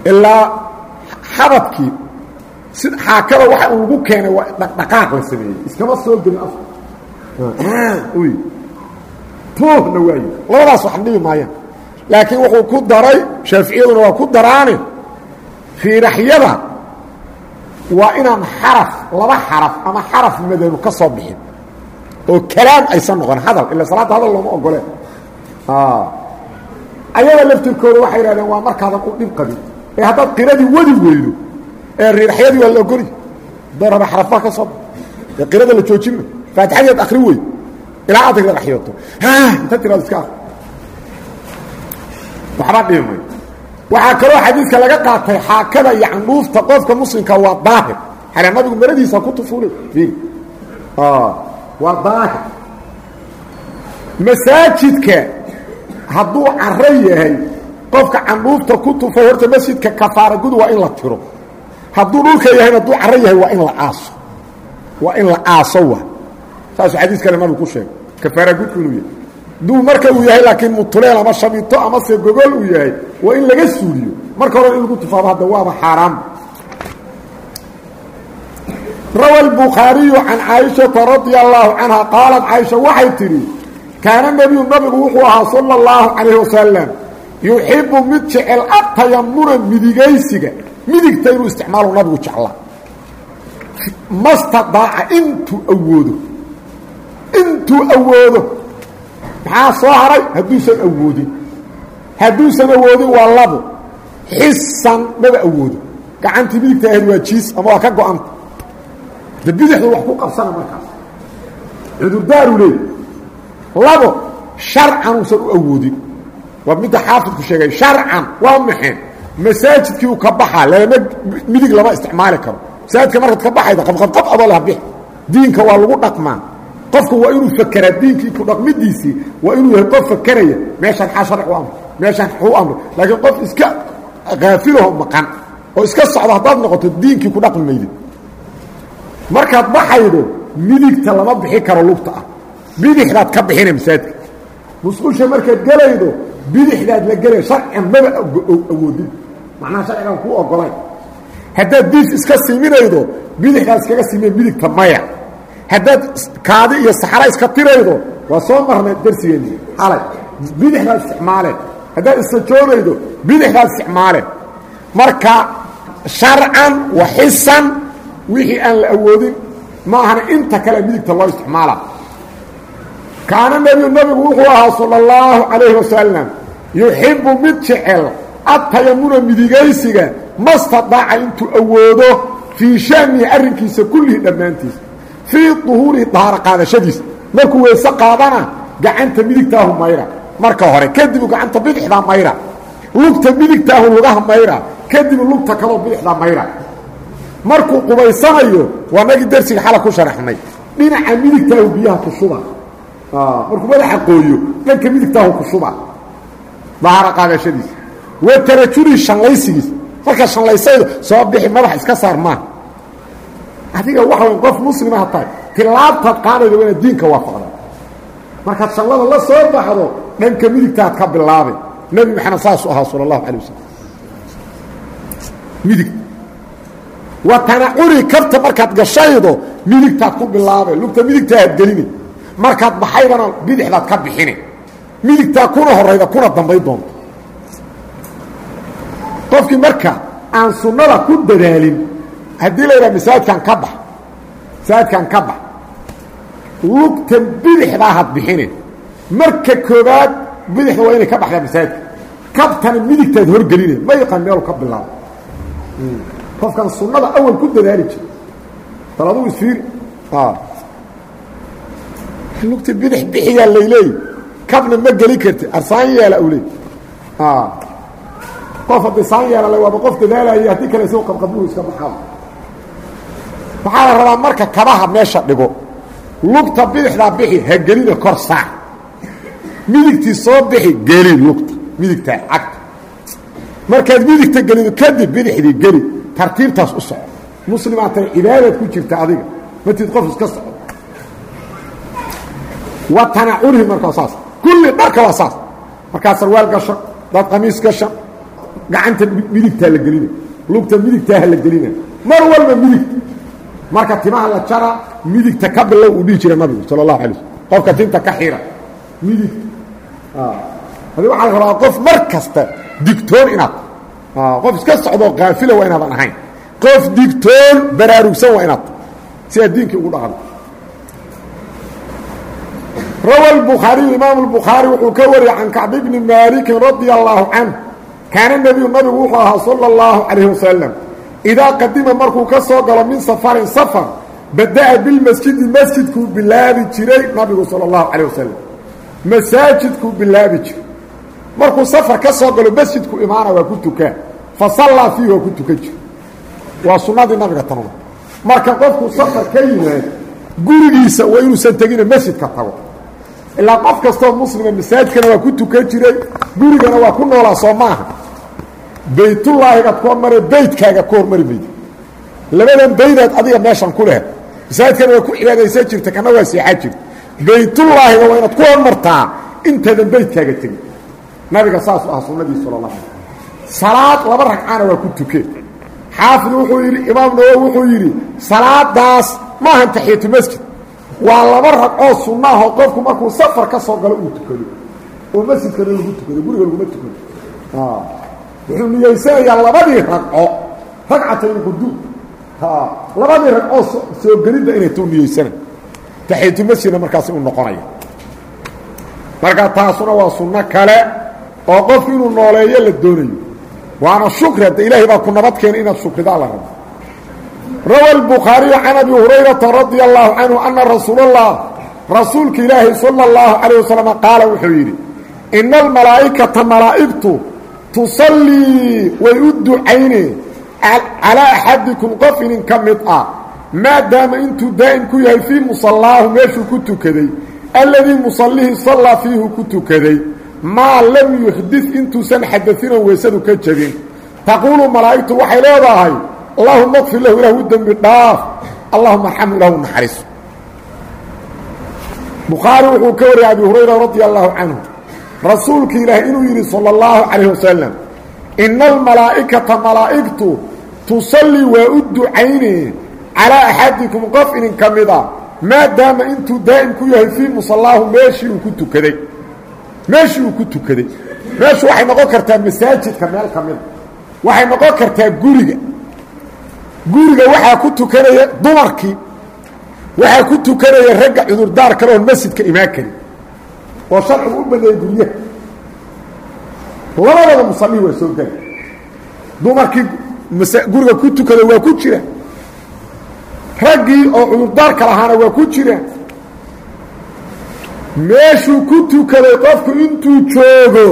ilaa xabadkii xaakada waxa uu ugu keenay waa dhaqdhaqaaq la sameeyey. Iskama soo gelin af y toogna waayo labadaas wax dhibi maayaan. Laakiin wuxuu ku daray shaaficiyaduna waa ku daraane khiiraxyada waa inaan xaraf laba xaraf ama xaraf madanu ka soo bixin. Oo kalaam aysan noqon hadal ila salaadda hadal looma ogole ayada laftirkooda waxay yidhahdeen waa markaadan u dhib qabin ee haddaad qiradii wadi weydo ee riiraxyadii waa la ogoli daraba xarafaa ka soo ee qirada la joojinma faatixadiiad akri wey ilaa aad riiraxyooto inta tiraado iska akri waxba dhimay waxaa kaloo xadiidka laga qaatay xaakada iyo candhuufta qofka muslimka waa daahir. Xale nabigu maradiisa ku tufule waa daahir. Masaajidka hadduu caro yahay qofka candhuufta ku tufo horta masjidka kafaara gud waa in la tiro hadduu dhulka yahayna hadduu caro yahay waa in la aaso waa in la aaso wa saasuu xadiis kale nabigu ku sheegay kafaara gudku inuu yahay duu marka uu yahay laakiin mutuleel ama shabito ama se gogol uu yahay waa in laga suuliyo marka hore in lagu tufaado hadda waaba xaaraam rawa الbukhaariyu can caaishaةa radia allahu canha qaalat caaisha waxay tidhi kaana nebiyu nabigu wuxuu ahaa salى اllahu calayh wasalam yuxibu mid jecel atayamuna midigaysiga. Midigta inuu isticmaalo nabigu jeclaa mastadaaca intuu awoodo. Intuu awoodo. Maxaa soo haray? Hadduusan awoodin hadduusan awoodin waa labo. Xisan maba awoodo. Gacantii midigta ahayd waa jiis ama waa ka go-anta de bidixdu wax ku qabsana markaas. Cudurdaaru leey. Labo sharcan uusan u awoodin waa midda xaafidku sheegay sharcan waa maxeen masaajidkii uu ka baxaa lama midig lama isticmaali karo. Masaajidka markaad ka baxayda qabqabqab adoo leh bix. Diinka waa lagu dhaqmaa qofku waa inuu fakeraa diinkii ku dhaqmidiisii waa inuu yahay qof fakeraya meeshaan xaa sharc u amr meeshaan xuu amr. Laakiin qof iska kaafilaho maqan oo iska socdo haddaad noqoto diinkii ku dhaqmi maydid markaad baxaydo midigta lama bixi karo lugta ah. Bidixdaad ka bixina masaajidka. Musqusha markaad gelaydo bidixdaad la gelaya sharcigan maba awoodin. Macnaha sharcigan kuu ogolayn. Haddaad diif iska siminaydo bidixdaad iskaga simiya midigta maya. Haddaad kaadi iyo saxra iska tiraydo waa soo marnay darsigeenni. Xalay bidixdaad isticmaaleen haddaad istajoonaydo bidixdaad isticmaaleen marka sharcan wa xisan wixii aan la awoodin ma inta kale midigta loo isticmaala kaana nebiyu nabigu wuxuu ahaa sala اllahu calayhi wasalam yuxibu mid jecel atayamuna midigaysiga mastadaaca intuu awoodo fii shanihi arrinkiisa kullihii dhammaantiisa fii duhuurihi dahaaro qaadashadiisa markuu weyse qaadana gacanta midigtaahu mayra. Marka hore kadibu gacanta bidixdaa mayra. Lugta midigtaahu lugaha mayra. Kadibu lugta kaloo bidixdaa mayra. Markuu qubaysanayo waa nagii darsiga xala ku sharaxnay. Dhinaca midigtaahu biyaha ku shuba markuu madaxa qooyo dhanka midigtaahu ku shuba. Dahaaro qaadashadiisa. Wa tarajuli shallaysigiisa markaa shallaysaydo soo bixi madax iska saar maaha adiga waxa way qof muslimaha tahay. Tilaabtaad qaadayda waa inaad diinka waafaqda. Markaad shallada la soo baxdo dhanka midigtaad ka bilaabay. Nebi maxamed saasuu ahaa sala allahu calay wasalam midig. Wa tanacuri kabta markaad gashaydo midigtaad ku bilaabay. Lugta midigtaaad gelinay markaad baxaydana bidixdaad ka bixina midigtaa kuna horayda kuna dambay doonto. Qofkii marka aan sunnada ku dadaalin haddii la yidhaha masaajidkan ka bax masaajidkan ka bax lugta bidixdaa had bixine marka koobaad bidixda waa inay ka baxdaa masaajidka. Kabtana midigtaad horgelinay ma yaqaan meelu ka bilaabo. Qofkan sunnada awal ku dadaali jira bal aduu isfiiri lugta bidix bixiyaa layleey kabna ma geli karti arsaan yeela u leey qof haddii saan yeelala waaba qof dadaalaya haddii kale isagoo qabqabluhu iska baxaa waxaa la rabaa marka kabaha meesha dhigo lugta bidixdaa bixi ha gelina kor saac midigtii soo bixi geli lugta. Midigtaa cagta markaad midigta gelido kadib bidixdii geli. Tartiibtaas u soco muslimaa tahay cibaadaad ku jirta adiga. Matid qof iska soco wa tanaculihi markaa saas. Kulli dharka waa saas. Markaa sarwaal gashan dad qamiis gashan gacanta midigtaa la gelina. Lugta midigtaaha la gelina. Mar walba midigta marka timaha la jara midigta ka bilow uu dhihi jira nabigu sala allahu alay slm qofka tinta ka xira midigta adi waxaa la rabaa qof mar kasta digtoon inaad qof iska socdoo kaafila waa inaadan ahayn. Qof digtoon baraarugsan waa inaad si aad diinkii ugu dhaqan rawa lbukhaariyu imaamu lbukhaari wuxuu ka wariyey can kacbi bni maalikin radia allaahu canh kaana nebiyu nabigu wuxuu ahaa sala allahu calayhi wasalam idaa qadima markuu ka soo galo min safarin safar bada'a bilmasjidi masjidkuu bilaabi jiray nabigu sala allahu calayh wasalam masaajidkuu bilaabi jiray markuu safar ka soo galo masjidku imaana waa ku tukaa fa sallaa fiihi waa ku tukan jira waa sunnadii nabiga tanada marka qofkuu safar ka yimaado gurigiisa waa inuusan tegino masjidka tago ilaa qof kastoo muslima masaajidkana waa ku tukan jiray gurigana waa ku noolaa soo maaha. Baytullaahigaad ku hormare beydkaaga ku hormari maydi labadan baydaad adiga meeshan ku leh. Masaajidkana waa ku cibaadaysan jirta kana waa seexaa jirta. Baytullaahiga waa inaad ku hormartaa intaadan beydkaaga tegin. Nabiga saasuu ah sunnadii sal la salaad laba ragcana waa ku tukeen xaafid wuxuu yidhi imaam nawowi wuxuu yidhi salaadaas maahan taxiyatu masjid waa laba ragcoo sunnaahoo qofku markuu safar ka soo galo uu tukado. Oo masjidkana lagu tukado guriga laguma tukado. Wuxuu niyeysanayaa labadii ragco ragcatayquduum labadii ragcoo soo gelidda inay tuu niyeysana taxiyatu masjidna markaas uu noqonaya. Marka taasuna waa sunno kale oo qofku inuu nooleeyo la doonayo. Waana shukri hadda ilaahay baa ku nabad keena inaad shukridaa la rabo rawa الbukhaariyu can abi hurayrata radia allahu canhu ana rasuul اllah rasuulka ilaahi salى اllahu calayه wasalam qaala wuxuu yidhi ina almalaa'ikata malaa'igtu tusallii way u ducayne calaa axadikum qof inin ka mid ah maadaama intuu daa'im ku yahay fii musallaahu meeshuu ku tukaday alladii musallihii sallaa fiihu ku tukaday maa lam yuxdid intuusan xadainan weysadu ka jebin taquulu malaa'igtu waxay leedahay allahuma qfir lahu ilah u dembi dhaaf. Allahuma arxamu ilahu naxariiso bukhaari wuxuu ka wariyay abi hurayra radia allahu canhu rasuulka ilaahi inuu yidhi salى اllahu calayh wasalam ina almalaa'ikata malaa'igtu tusallii waa u ducayne calaa axadikum qof idin ka mida maadaama intuu daa'im ku yahay fii musallaahu meeshii uu ku tukaday. Meeshii uu ku tukaday. Meeshu waxay noqon kartaa masaajidka meel ka mida waxay noqon kartaa guriga guriga waxaa ku tukanaya dumarkii waxaa ku tukanaya ragga cudurdaar kale oon masjidka imaan karin oo sharcigu u baneeyey guryaha. Labadaba musallihii waa soo gela dumarkii guriga ku tukada waa ku jira. Raggii oo cudurdaarka lahaana waa ku jira. Meeshuu ku tukaday qofku intuu joogo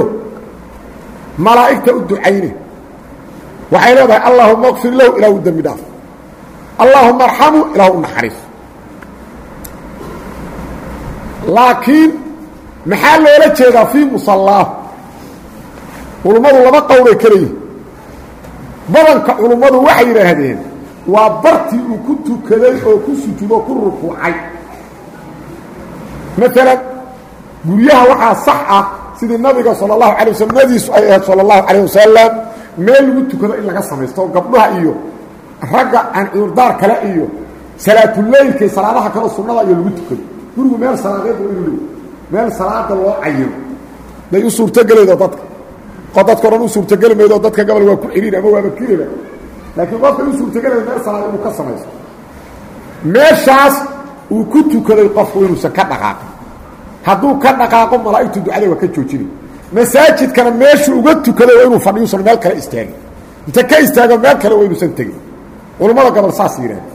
malaa'igta u ducayne waxay leedahay allaahuma qfir lahu ilah u dembi dhaaf. Allaahuma arxamu ilah u naxariis. Laakiin maxaa loola jeedaa fii musallaahu culummadu laba qowlay kala yihiin badanka culummadu waxay yidhaahdeen waa bartii uu ku tukaday oo ku sujuudo ku rukuucay. Maalan guryaha waxaa sax ah sidii nabiga sala allahu alay waslam nadiisu ay ahayd sala allahu calayh wasalam meel lagu tukado in laga samaysto oo gabdhaha iyo ragga aan cudurdaar kale iyo salaatuleylka salaadaha kaleo sunnada iyo lagu tukado. Gurigu meel salaadeed waa leey meel salaada loo cayiro day u suurtogelaydo dadka. Oo dadka odhan u suurtogeli maydo dadka gabal waa ku xidhiin ama waaba keliba laakiin qofka u suurtogelaya meel salaad inuu ka samaysto. Meeshaas uu ku tukaday qofku inuusan ka dhaqaaqin hadduu ka dhaqaaqo malaa'igtu ducada waa ka joojinay masaajidkana meeshuu uga tukaday waa inuu fadhiyuusan meel kale istaagin inta ka istaago meel kale waa inuusan tegin. Culammada gobol saas yidhaahda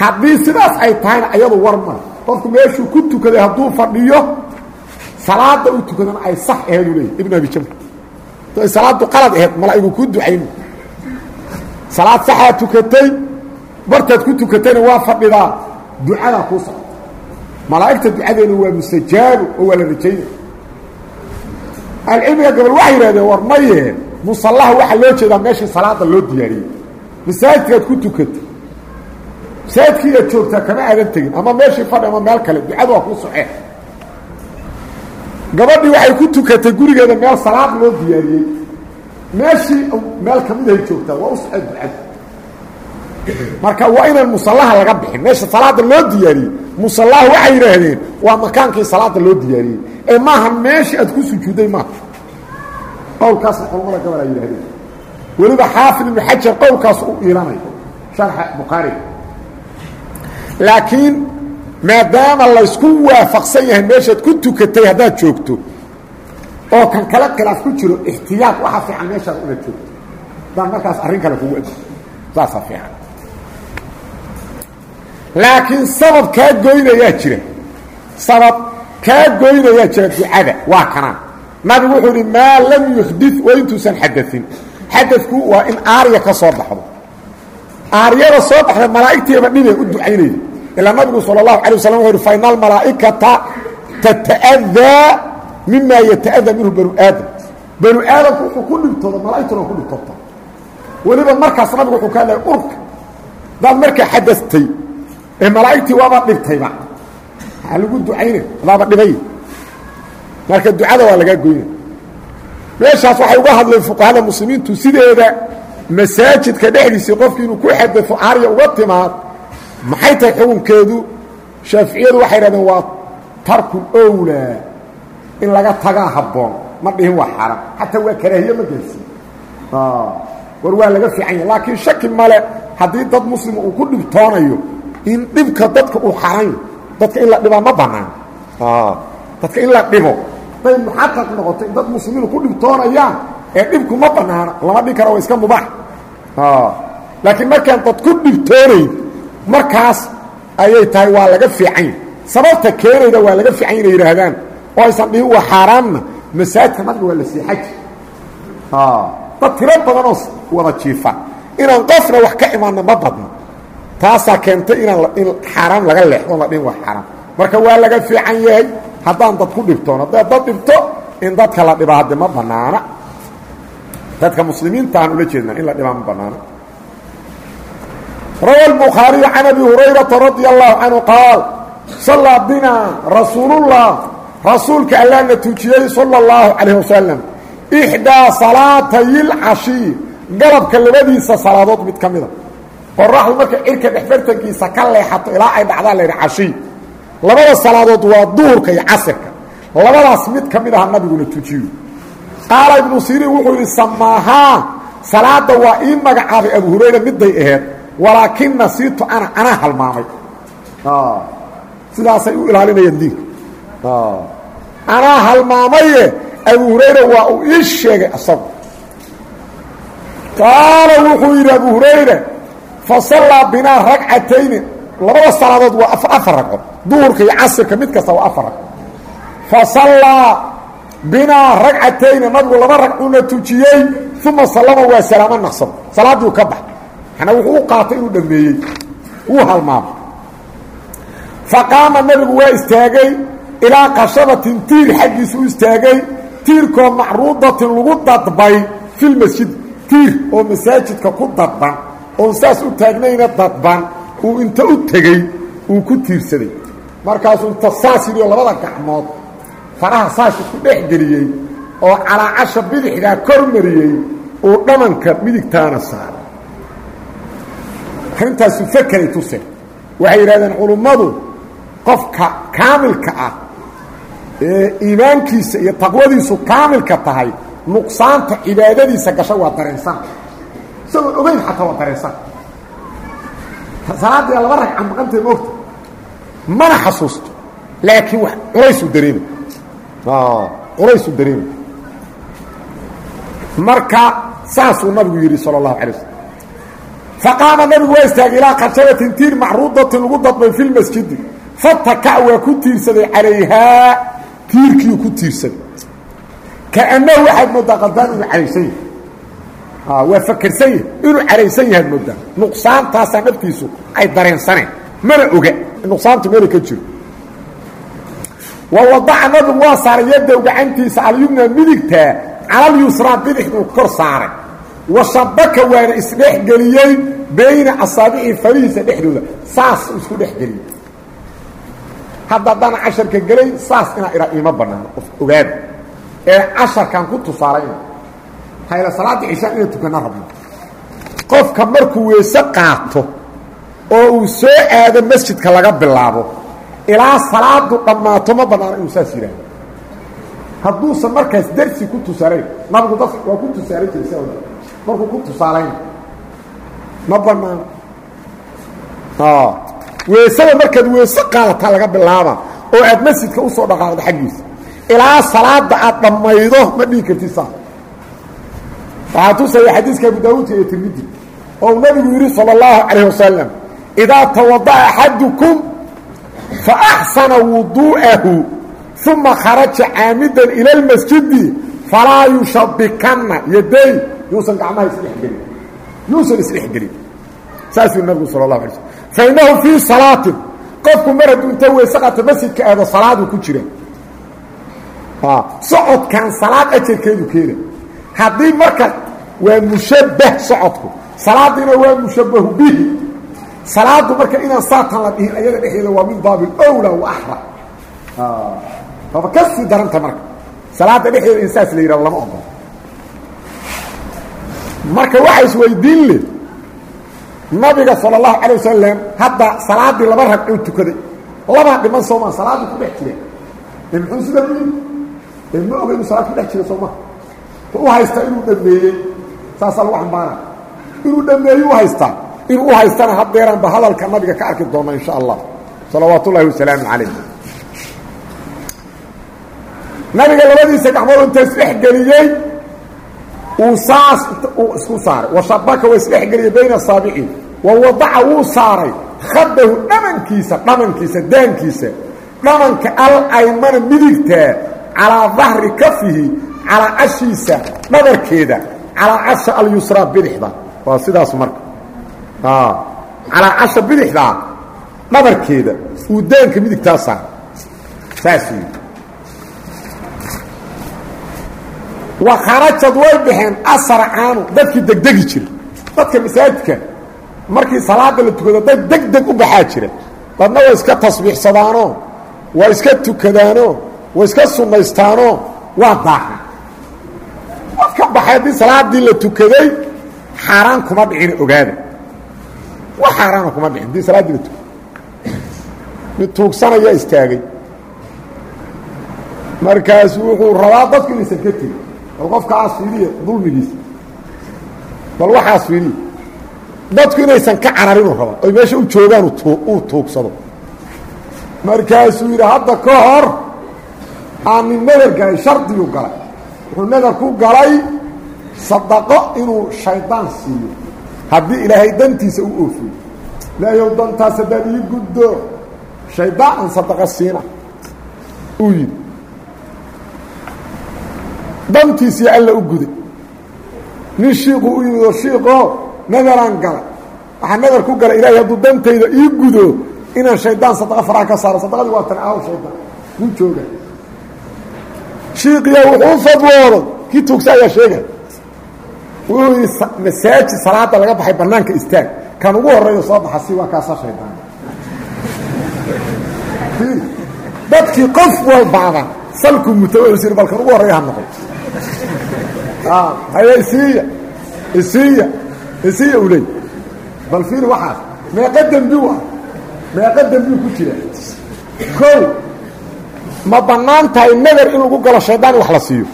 haddii sidaas ay tahayna ayadu war male qofku meeshuu ku tukaday hadduu fadhiyo salaada u tukadana ay sax aheed u leeyay ibnu abi jamr ay salaadu qalad aheed malaa'igu ku ducayni salaad saxaa tukatay bartaad ku tukatayna waa fadhidaa ducadaa kuu socda malaa'igta ducadeena waa mustajaabo oo waa la rajaynaya alcilmiga gobol waxay yidhahdeen war maye musallaha waxaa loo jeedaa meeshii salaada loo diyaariyey. Masaajidkaad ku tukatay masaajidkii aad joogtaa kama aadan tegin ama meeshii fadhi ama meel kale ducadu waa kuu socee. Gabadhii waxay ku tukatay gurigeeda meel salaad loo diyaariyey. Meeshii meel kamidahay joogtaa waa u socee ducada marka waa inaan musallaha laga bixin. Meesha salaada loo diyaariyey musallaha waxay yidhaahdeen waa makaankii salaada loo diyaariyey ee maaha meeshii aad ku sujuudday maaha qowlkaasna culamada gobol ay yidhahdeen weliba xaafid ibnu xajar qowlkaas u iilanayo sharxa bukhaariga laakiin maadaama laysku waafaqsan yahay meeshaad ku tukatay haddaad joogto oo kan kale khilaaf ku jiro ixtiyaad waxaa fiican meeshaad una joogto. Haddaan markaas arrin kale kugu eg saasaa fiican. Laakiin sabab kaa goynayaa jira. Sabab kaa goynayaa jira ducada waa kanaan nabigu wuxuu ihi maa lam yuxdid waa intuusan xadain xadadku waa in aarya ka soo baxdo. Aaryada soo baxda malaa'igtiiba dhibay u ducaynayda ilaa nabigu sal اlahu alay waslam wuxu uhi faina almalaa'ikata tata'adaa mima yata'adaa minhu banu aadam. Banu aadamku wuxuu ku dhibtooda malaa'igtuna ku dhibtoota. Weliba markaas nabigu wuxuu ka hadlaya urka hadaad markaa xadastay ee malaa'igtii waaba dhibtayba aa lagu ducayna adaaba dhibay. Marka ducada waa lagaa goyna. Meeshaas waxay uga hadleen fuqahada muslimiintu sideeda masaajidka dhexdiisii qofki inuu ku xadafo aarya uga timaad maxay tahay xukunkeedu? Shaaficiyadu waxay dhahdeen waa tarku owlaa in laga tagaa habboon ma dhihin waa xaram. Xataa waa karaahiye ma gelsin war waa laga fiican yahay. Laakiin shaki male haddii dad muslima uu ku dhibtoonayo in dhibka dadka uu xaranyo dadka in la dhibaa ma bannaan dadka in la dhibo. Day muxaqaq noqoto in dad muslimiinu ku dhibtoonayaan ee dhibku ma bannaana lama dhin karo waa iska mubaax laakiin markaan dad ku dhibtoonayn markaas ayay tahay waa laga fiican yahy sababta keenayda waa laga fiican inay yidhaahdaan oo aysan dhihin waa xaaraamna masaajidka nabiga waa la siixaji dad tiro badanoo wada jiifa. Inaan qofna wax ka imaanno ma badno taasaa keentay inaan in xaaraam laga leexdo la dhihin waa xaaraam marka waa laga fiican yahay haddaan dad ku dhibtoon haddaad dad dhibto in dadka la dhibaa hadde ma bannaana dadka muslimiinta aan ula jeednaa in la dhibaa ma bannaana rawa الbukhaariyu can abi hurayrata radia allahu canhu qaal sallaa binaa rasuulullah rasuulka allaana tujiyey sala اllahu calayh wasalam ixdaa salaatay lcashiy galabka labadiisa salaadood mid ka mida qoraxdu marka cirka dhexbartankiisa ka leexato ilaa ay dhacdaa laydha cashiy labada salaadood waa duhurka iyo casirka. Labadaas mid ka mid aha nabiguna tujiyo. Qaala ibnu siriin wuxuu yidhi samaahaa salaada waa ii magacaabay abu hurayra miday aheed. Walaakin nasiitu ana anaa halmaamay. Sidaasay u ilaalinayaan diinka. Anaa halmaamaye abu hurayra waa uu ii sheegay asagu. Qaala wuxuu yidhi abu hurayra fasallaa binaa ragcatayni labada salaadood waa afar ragco duhurka iyo casirka mid kasta waa afar ragco fasallaa binaa ragcatayni nabigu laba ragcuna tujiyey uma sallama waa salaamo naqsado salaadiiu ka bax. Manaa wuxuu u qaatay inuu dhameeyey wuu halmaamay. Faqaama nabigu waa istaagay ilaa qashabatin tiir xaggiisa u istaagay tiirkoo macruudatin lagu dadbay filmasjid tiir oo masaajidka ku dadban oon saas u taagnayna dadban uu inta u tegey uu ku tiirsaday. Markaasuu inta saas yidhioo labada gacmood faraha saas isku dhex geliyey oo calaacasha bidixdaa kor mariyey uu dhamanka midigtaana saaray arrintaasu fakeray tuse waxay yidhahdeen culummadu qofka kaamilka ah ee iimaankiisa iyo taqwadiisu kaamilka tahay nuqsaanta cibaadadiisa gasho waa dareensan isagoon ogeyn xataa waa dareensan salaaddii laba ragca maqantay moogta mana xasuusto laakiin w culaysuu dareema culaysuu dareema marka saasuu nabigu yidhi salى الlahu alay waslm faqaama nabigu waa istaagay ilaa khashabatin tiir macruudatin lagu dadbay fi lmasjidi fataka waa ku tiirsaday calayhaa tiirkiiu ku tiirsaday kaannahu waxaad mooddaa qaldaan inuu calaysan yahay waa fakersan yahay inuu calaysan yahaad mooddaa nuqsaantaasaa naftiisu ay dareensaneen. Mana oga nuqsaantu meela ka jiro. Wa wadaca nabigu waa saaray yaddow gacantiisa alyumna midigtaa calalyusraa bidixduu kor saaray. Wa shabaka waana isdhexgeliyey bayna asaabici farihiisa dhexdooda. Saas isku dhexgeliyey hadda haddana casharka gelay saas inaa idha iima bannaano qof ogaada ee casharkan ku tusaalayna hayla salaadda cishaan inay tukana rabno. Qofka markuu weese qaato oo uu soo aado masjidka laga bilaabo ilaa salaadu dhammaato ma bannaano inuu saas yidhaahdo hadduusan markaas dersi ku tusaalayn nabigu dadka waa ku tusaalayn jiray si markuu ku tusaalayna ma bannaano weesada markaad weese qaadataa laga bilaaba oo aad masjidka u soo dhaqaaqdo xaggiisa ilaa salaada aad dhammaydo ma dhihi kartid saa waxaa tusaya xadiiska abu daawuudka iyo tirmidi oo uu nabigu yidhi sala allahu calayh wasalam idaa tawada'a axadukum fa axsana wuduu'ahu uma kharaja caamidan ila almasjidi falaa yushabikanna yaday yuusan gacmaha isdhexgelin yuusan isdhexgelin saas yidhi nabigu sala allahu alay slam fa innahu fii salaatin qofku mar hadduu inta weyse qaata masjidka aado salaaduu ku jira. Socodkan salaad ajarkeedu keena. Haddii marka waa mushabbah socodku. Salaadina waa mushabbahu bihi. Salaadu marka inaan saatan la dhihin ayada dhexeeda waa min baabi wla wa axra taaba ah, ka sii daranta marka. Salaada dhexeeda in saas la yihahdo lama ogolo marka waxaa isweydiin leh nabiga sala allahu calay wasalam hadda salaadii laba ragcuu tukaday. Labaa dhiman soomaa salaadii ku dhex jireen ee muxuu sida u yii ee ma oga inuu salaad ku dhex jira sooma ka u haysta inuu dhameeyey saasaa lagu xambaara inuu dhameeyey u haystaa inuu u haystana haddeeran ba hadalka nabiga ka arki doona in sha allah. Salawaat ullahi wasalaamu calayh nabiga labadiisa gacmood inta isdhexgeliyey uu saas isku saaray. Washabaka waa isdhexgeliyey bayna asaabici wa wadaca wuu saaray. Khadahu dhamankiisa dhamankiisa daankiisa. Dhamanka al aymana midigtaa calaa dahri kafihi calaa cashiisa dhabarkeeda calaa casha alyusraa bidixda. Waa sidaas marka. Calaa casha bidixdaa dhabarkeeda uu daanka midigtaa saaray saas wa kharajad way baxeen asracaanu dadkii degdegi jira dadka masaajidka markii salaada la tukado dad deg deg u baxaa jira. Dadna way iska tasbiixsadaanoo waa iska tukadaanoo way iska sunnaystaanoo waa dadka baxay haddii salaadii la tukaday xaaraan kuma dhicin ogaada. Wax xaaraana kuma dhicin haddii salaaddii la tukado mid tuugsanaya istaagay. Markaasu wuxuu rabaa dadku inaysan ka tegin bal qofkaas fiiriya dulmigiisa bal waxaas fiiriya. Dadku inaysan ka cararinuu raba oy meesha u joogaan uu tuugsado. Markaasuu yidhi hadda ka hor aanin nadar galay shardiyuu galay. Wuxuu nadar ku galay sadaqo inuu shaydaan siiyo. Haddii ilaahay dantiisa u oofiyo. Ilaahayow dantaas haddaad ii guddo. Shaydaan aan sadaqo siina. Uu yidhi dantiisii alla u guday nin shiiquu u yimid oo shiiqoo nadaraan galay waxaa nadar ku galay ilaahay hadduu dantayda ii gudo inaan shaydaan sadaqa faraha ka saaro. Sadaqadii waa tan aaw shaydaan wuu jooga. Shiiqiyaa wuxuu u fadwooday kii tuugsa ayaa sheega wuxuu yidhi masaajid salaada laga baxay bannaanka istaag. Kan ugu horreeyo soo baxa si waa kaasa shaydaan dadkii qof walbaaba salkuu muta wuxuu bal kan ugu horreeya ha noqon. Haya isiiya isiiya isiiya u leey. Bal fiir waxaas meeqa dembi u ah meeqa dembiu ku jira. Kow ma bannaan tahay nadar in lagu galo shaydaan wax la siiyo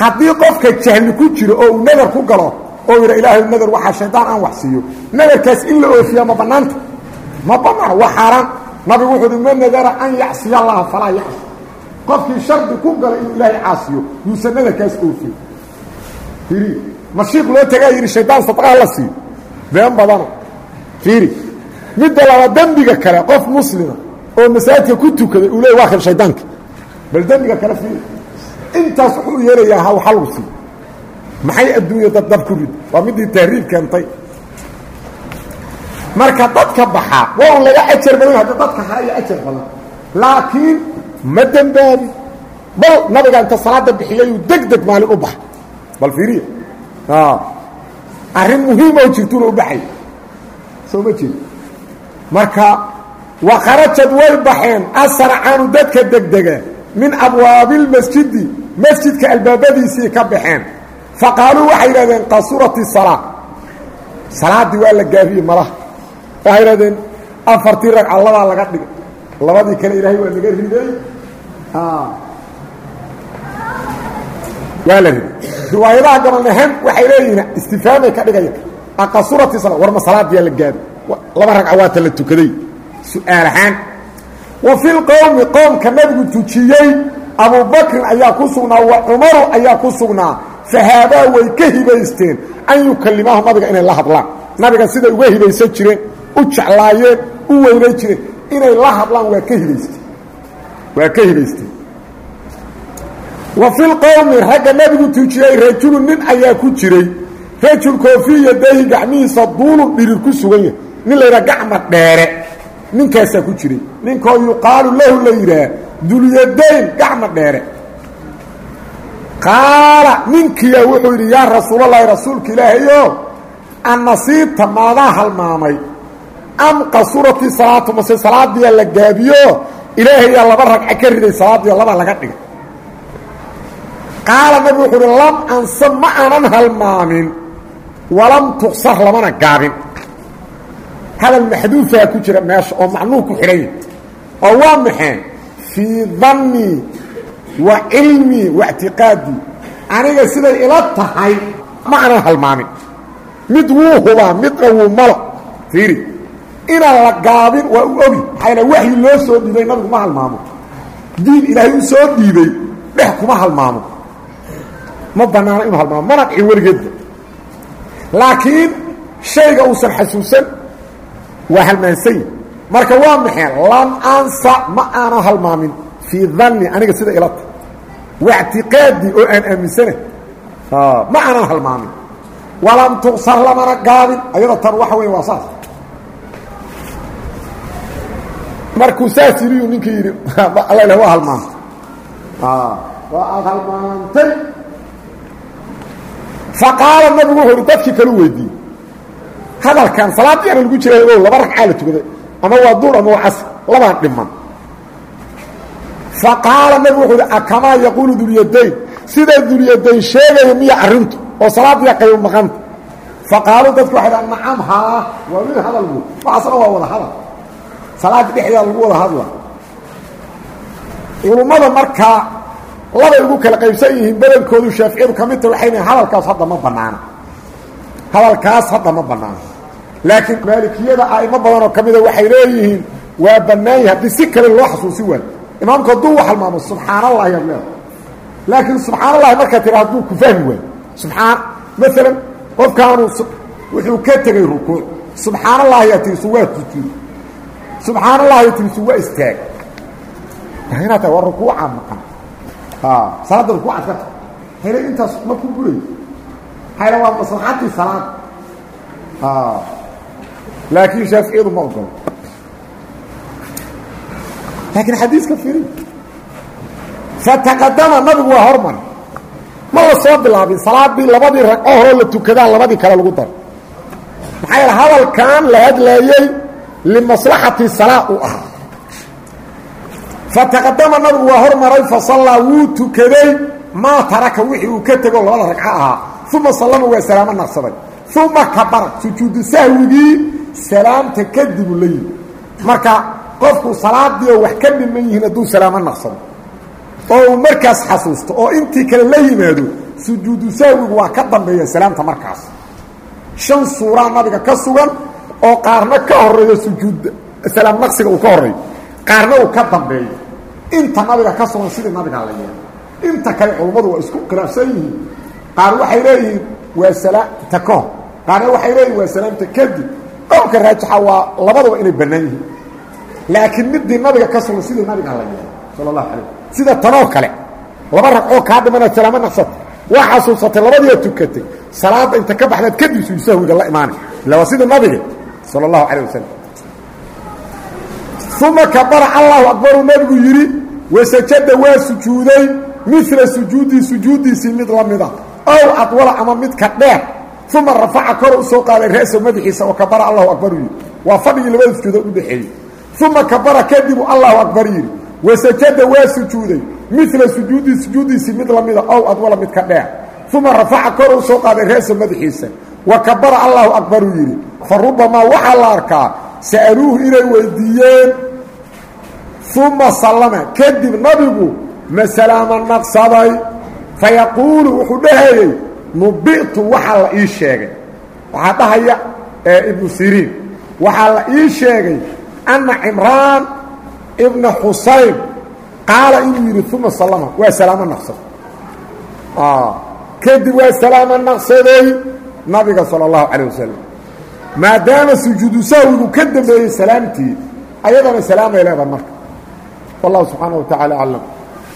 haddii qofka jahli ku jiro oo uu nadar ku galo oo yidha ilaahay nadar waxaa shaydaan aan wax siiyo nadarkaas in la oofiyaa ma bannaanta? Ma bannaan waa xaaraan. Nabigu wuxuu uhi man nadara an yacsiya allaha falaa yacsi. Qofkii shardi ku galay inuu ilaahay caasiyo yuusan nadarkaas oofin fiiri mashiiq loo tagaa yidhi shaydaan sadqaa la siiyo. Been badana fiiri midda laba dembiga kale qof muslima oo masaajidka ku tukaday uu leey waa kan shaydaanka bal dembiga kale fiiri intaas wuxuu yeelayaa ha waxa lagu siiyo maxay adduunya dad dab ku rid? Waa midii tahriib keentay. Marka dadka baxaa waa un laga ajar badan hadda dadka haya ajar badan. Laakiin ma dembaabi bal nabiga inta salaada bixiyayuu deg deg maalin u baxa bal fiiriya. Arrin muhiima oo jirtuuna u baxay. Soo ma jeed marka wa kharajad way baxeen. Asracaanu dadka degdega min abwaabilmasjidi masjidka albaabadiisii ka baxeen. Faqaaluu waxay yidhahdeen qasurati salaa salaaddii waa la gaabiyey malaha waxay yidhahdeen afartii ragca labaa laga dhigay labadii kale ilaahay waa naga riday. Waa la riday. Riwaayadaha gabalnahan waxay leeyihiin istifaamay ka dhigaya. Aqasurati sala war ma salaadiyaa la gaabi laba ragca waata la tukaday. Su'aal ahaan wa fi lqowmi qoomka nabigu tujiyey abubakrin ayaa ku sugnaa wa cumaru ayaa ku sugnaa. Fahaabaa way ka hibaysteen an yukallimaahu nabiga inay la hadlaan. Nabiga siday uga hibaysan jireen u jeclaayeen u weynay jireen inay la hadlaan waa ka hibaysteen. Waa ka hibaysteen. Wa fi lqowmi ragga nabigu tujiyey rajulu nin ayaa ku jiray. Rajulkoo fii yadayhi gacmihiisa duulun dhirir ku sugan yahay. Nin la yidhaha gacma dheere ninkaasaa ku jiray ninkoo yuqaalu lahu la yidhaah dulyadayn gacma dheere. Qaala ninkiya wuxuu yidhi yaa rasuulallaahi rasuulka ilaahayo annasiibta maadaa halmaamay. Am qasurati salaatu mase salaadiyaa la gaabiyo? Ilaahayaa laba ragca ka riday salaadiyo laba laga dhigay. Qaala nabigu wuxuu uhi lam ansa ma aanan halmaamin. Walam tuqsar lamana gaabin. Hadal maxduufaa ku jira meesha oo macnuu ku oo waa maxeen fii dannii wa cilmii wa ictiqaadii aniga siday ila tahay ma halmaamin. Mid wuu hubaa midna wuu malo fiiri inaan la gaabin waa u ogi. Maxayna waxyi loo soo dhiibay nabigu ma halmaamo diin ilaahay u soo dhiibay dhex kuma halmaamo ma bannaano inuu halmaamo mana dhicin weligeedba laakiin shayga uusan xasuusan waa halmaansany marka waa maxay? Lam ansa ma aanan halmaamin fii danni aniga sida ila ta waictiqaadii oo aan aaminsana ma aanan halmaamin walam tuqsar lamana gaabin ayadoo tan waxa weya waa saas. Markuu saas yidhiyu ninkii yidhi alla waa halmaantay waa aad halmaantay faqaala nabigu wuxuu ihi dadkii kalu weydiiyey. Hadalkan salaadiiana lagu jira o laba ragcaa la tukaday ama waa duur ama waa casr labaan dhiman faqaala nabigu wuxuu ihi akamaa yaquulu dulyadayn siday dulyadayn sheegaya miya arrintu oo salaadiya qayb maqanta. Faqaaluu dadku waxay dhaha nacam haa waa mid hadal bu waxaasna waa wada hadal. Salaada dhexdeeda lagu wada hadla. Culummada markaa labay ugu kala qaybsan yihiin belenkoodu shaaficiyadu ka midta waxay leeyiin hadalkaas hadda ma bannaana. Hadalkaas hadda ma bannaana laakiin maalikiyada a'imo badanoo ka mida waxay leeyihiin waa bannaan yahay. Haddii si kale loo xasuusi waayo. Imaamku hadduu u halmaamo subxaan allah yaad leeda laakiin subxaan allahi markaa tira hadduu ku fahmi waayo. Subxaan maalan qofkaanu wuxuu ka tegey rukuuc subxaan allah yaa tirisu waa sujuud subxaan allah yaa tirisu waa istaag. Inaad tahay waa rukuucaa maqan. Salaadda rukuucaad ka ta hele intaas ma ku burayo hayla waa maslaxaddii salaada laakiin shaaficiyadu ma ogolo laakiin xadiiska firi fataqadama nabigu waa hormar ma la soo bilaabin salaadii labadii ragco horoo la tukadaan labadii kale lagu daro maxaa yaele hadalkan la hadlaayey limaslaxati salaa u ah fataqadama nabigu waa hormaray fasallaa wuu tukaday maa taraka wixii uu ka tego labada ragco ahaa uma sallama waa salaamo naqsaday uma kabara sujuudu sahwigii salaamta kadibu la marka qofku salaadii oo wax ka dhiman yihiin hadduu salaamo naqsado oo uu markaas xasuusto oo intii kale la yimaado sujuudu sahwigu waa ka dambeeya salaamta markaas. Shan suuraa nabiga ka sugan oo qaarna ka horeeyo sujuud salaam naqsiga uu ka horeeyo qaarna uu ka dambeeyo inta nabiga ka sugan sidii nabigaa la yeelay inta kale culummadu waa isku khilaafsan yihiin. Qaar waxay leeyihiin waa salaamta ka hor qaarna waxay leeyihiin waa salaamta kadib qowlka raajixa waa labadaba inay bannaan yihiin. Laakiin midii nabiga ka sugan sidii nabigaa la yeelay sala allahu alay sida tanoo kale laba ragcoo kaa dhimanaad salaamo naqsata waa xasuusatay labadiia tukatay. Salaada inta ka baxdaad kadib suusahwiga la imaanay. Illa waa sidii nabiga sala allahu calayh wasalam uma kabara allahu akbaruu nabigu yidhi wasajada waa sujuuday mila sujuudii sujuuddiisii mid la mida ow adwala ama midka dheer uma rafaca kor u soo qaaday ra'sa madaxiisa oo kabara allahu akbaruu yidhi waa fadhigii labada sujuudood udhexeeyey uma kabara kadibu allahu akbar yidhi wasajada waa sujuuday mila sujuudii sujuuddiisii mid la mida ow adwala midka dheer uma rafaca kor u soo qaaday ra'sa madaxiisa wa kabara allahu akbaruu yidhi fa rubamaa waxaa la arkaa sa'aluuhu inay weydiiyeen uma sallama kadib nabigu masalaama naqsaday fayaquulu wuxuu dhahayey nubitu waxaa la ii sheegay. Waxaa dhahaya ibnu siriin waxaa la ii sheegay anna cimraan ibna xusayn qaala inuu yidhi uma salama waa salaamo naqsado. Kadib waa salaamo naqsaday nabiga sala allahu calayh wasalam maadaama sujuudu sahwigu ka dambeeyey salaamtii ayadana salaamay leedahay marka. Wallahu subxaana wa tacaala aclam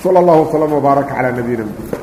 sala allahu wasalam wbaaraka calaa nabiyina mxamed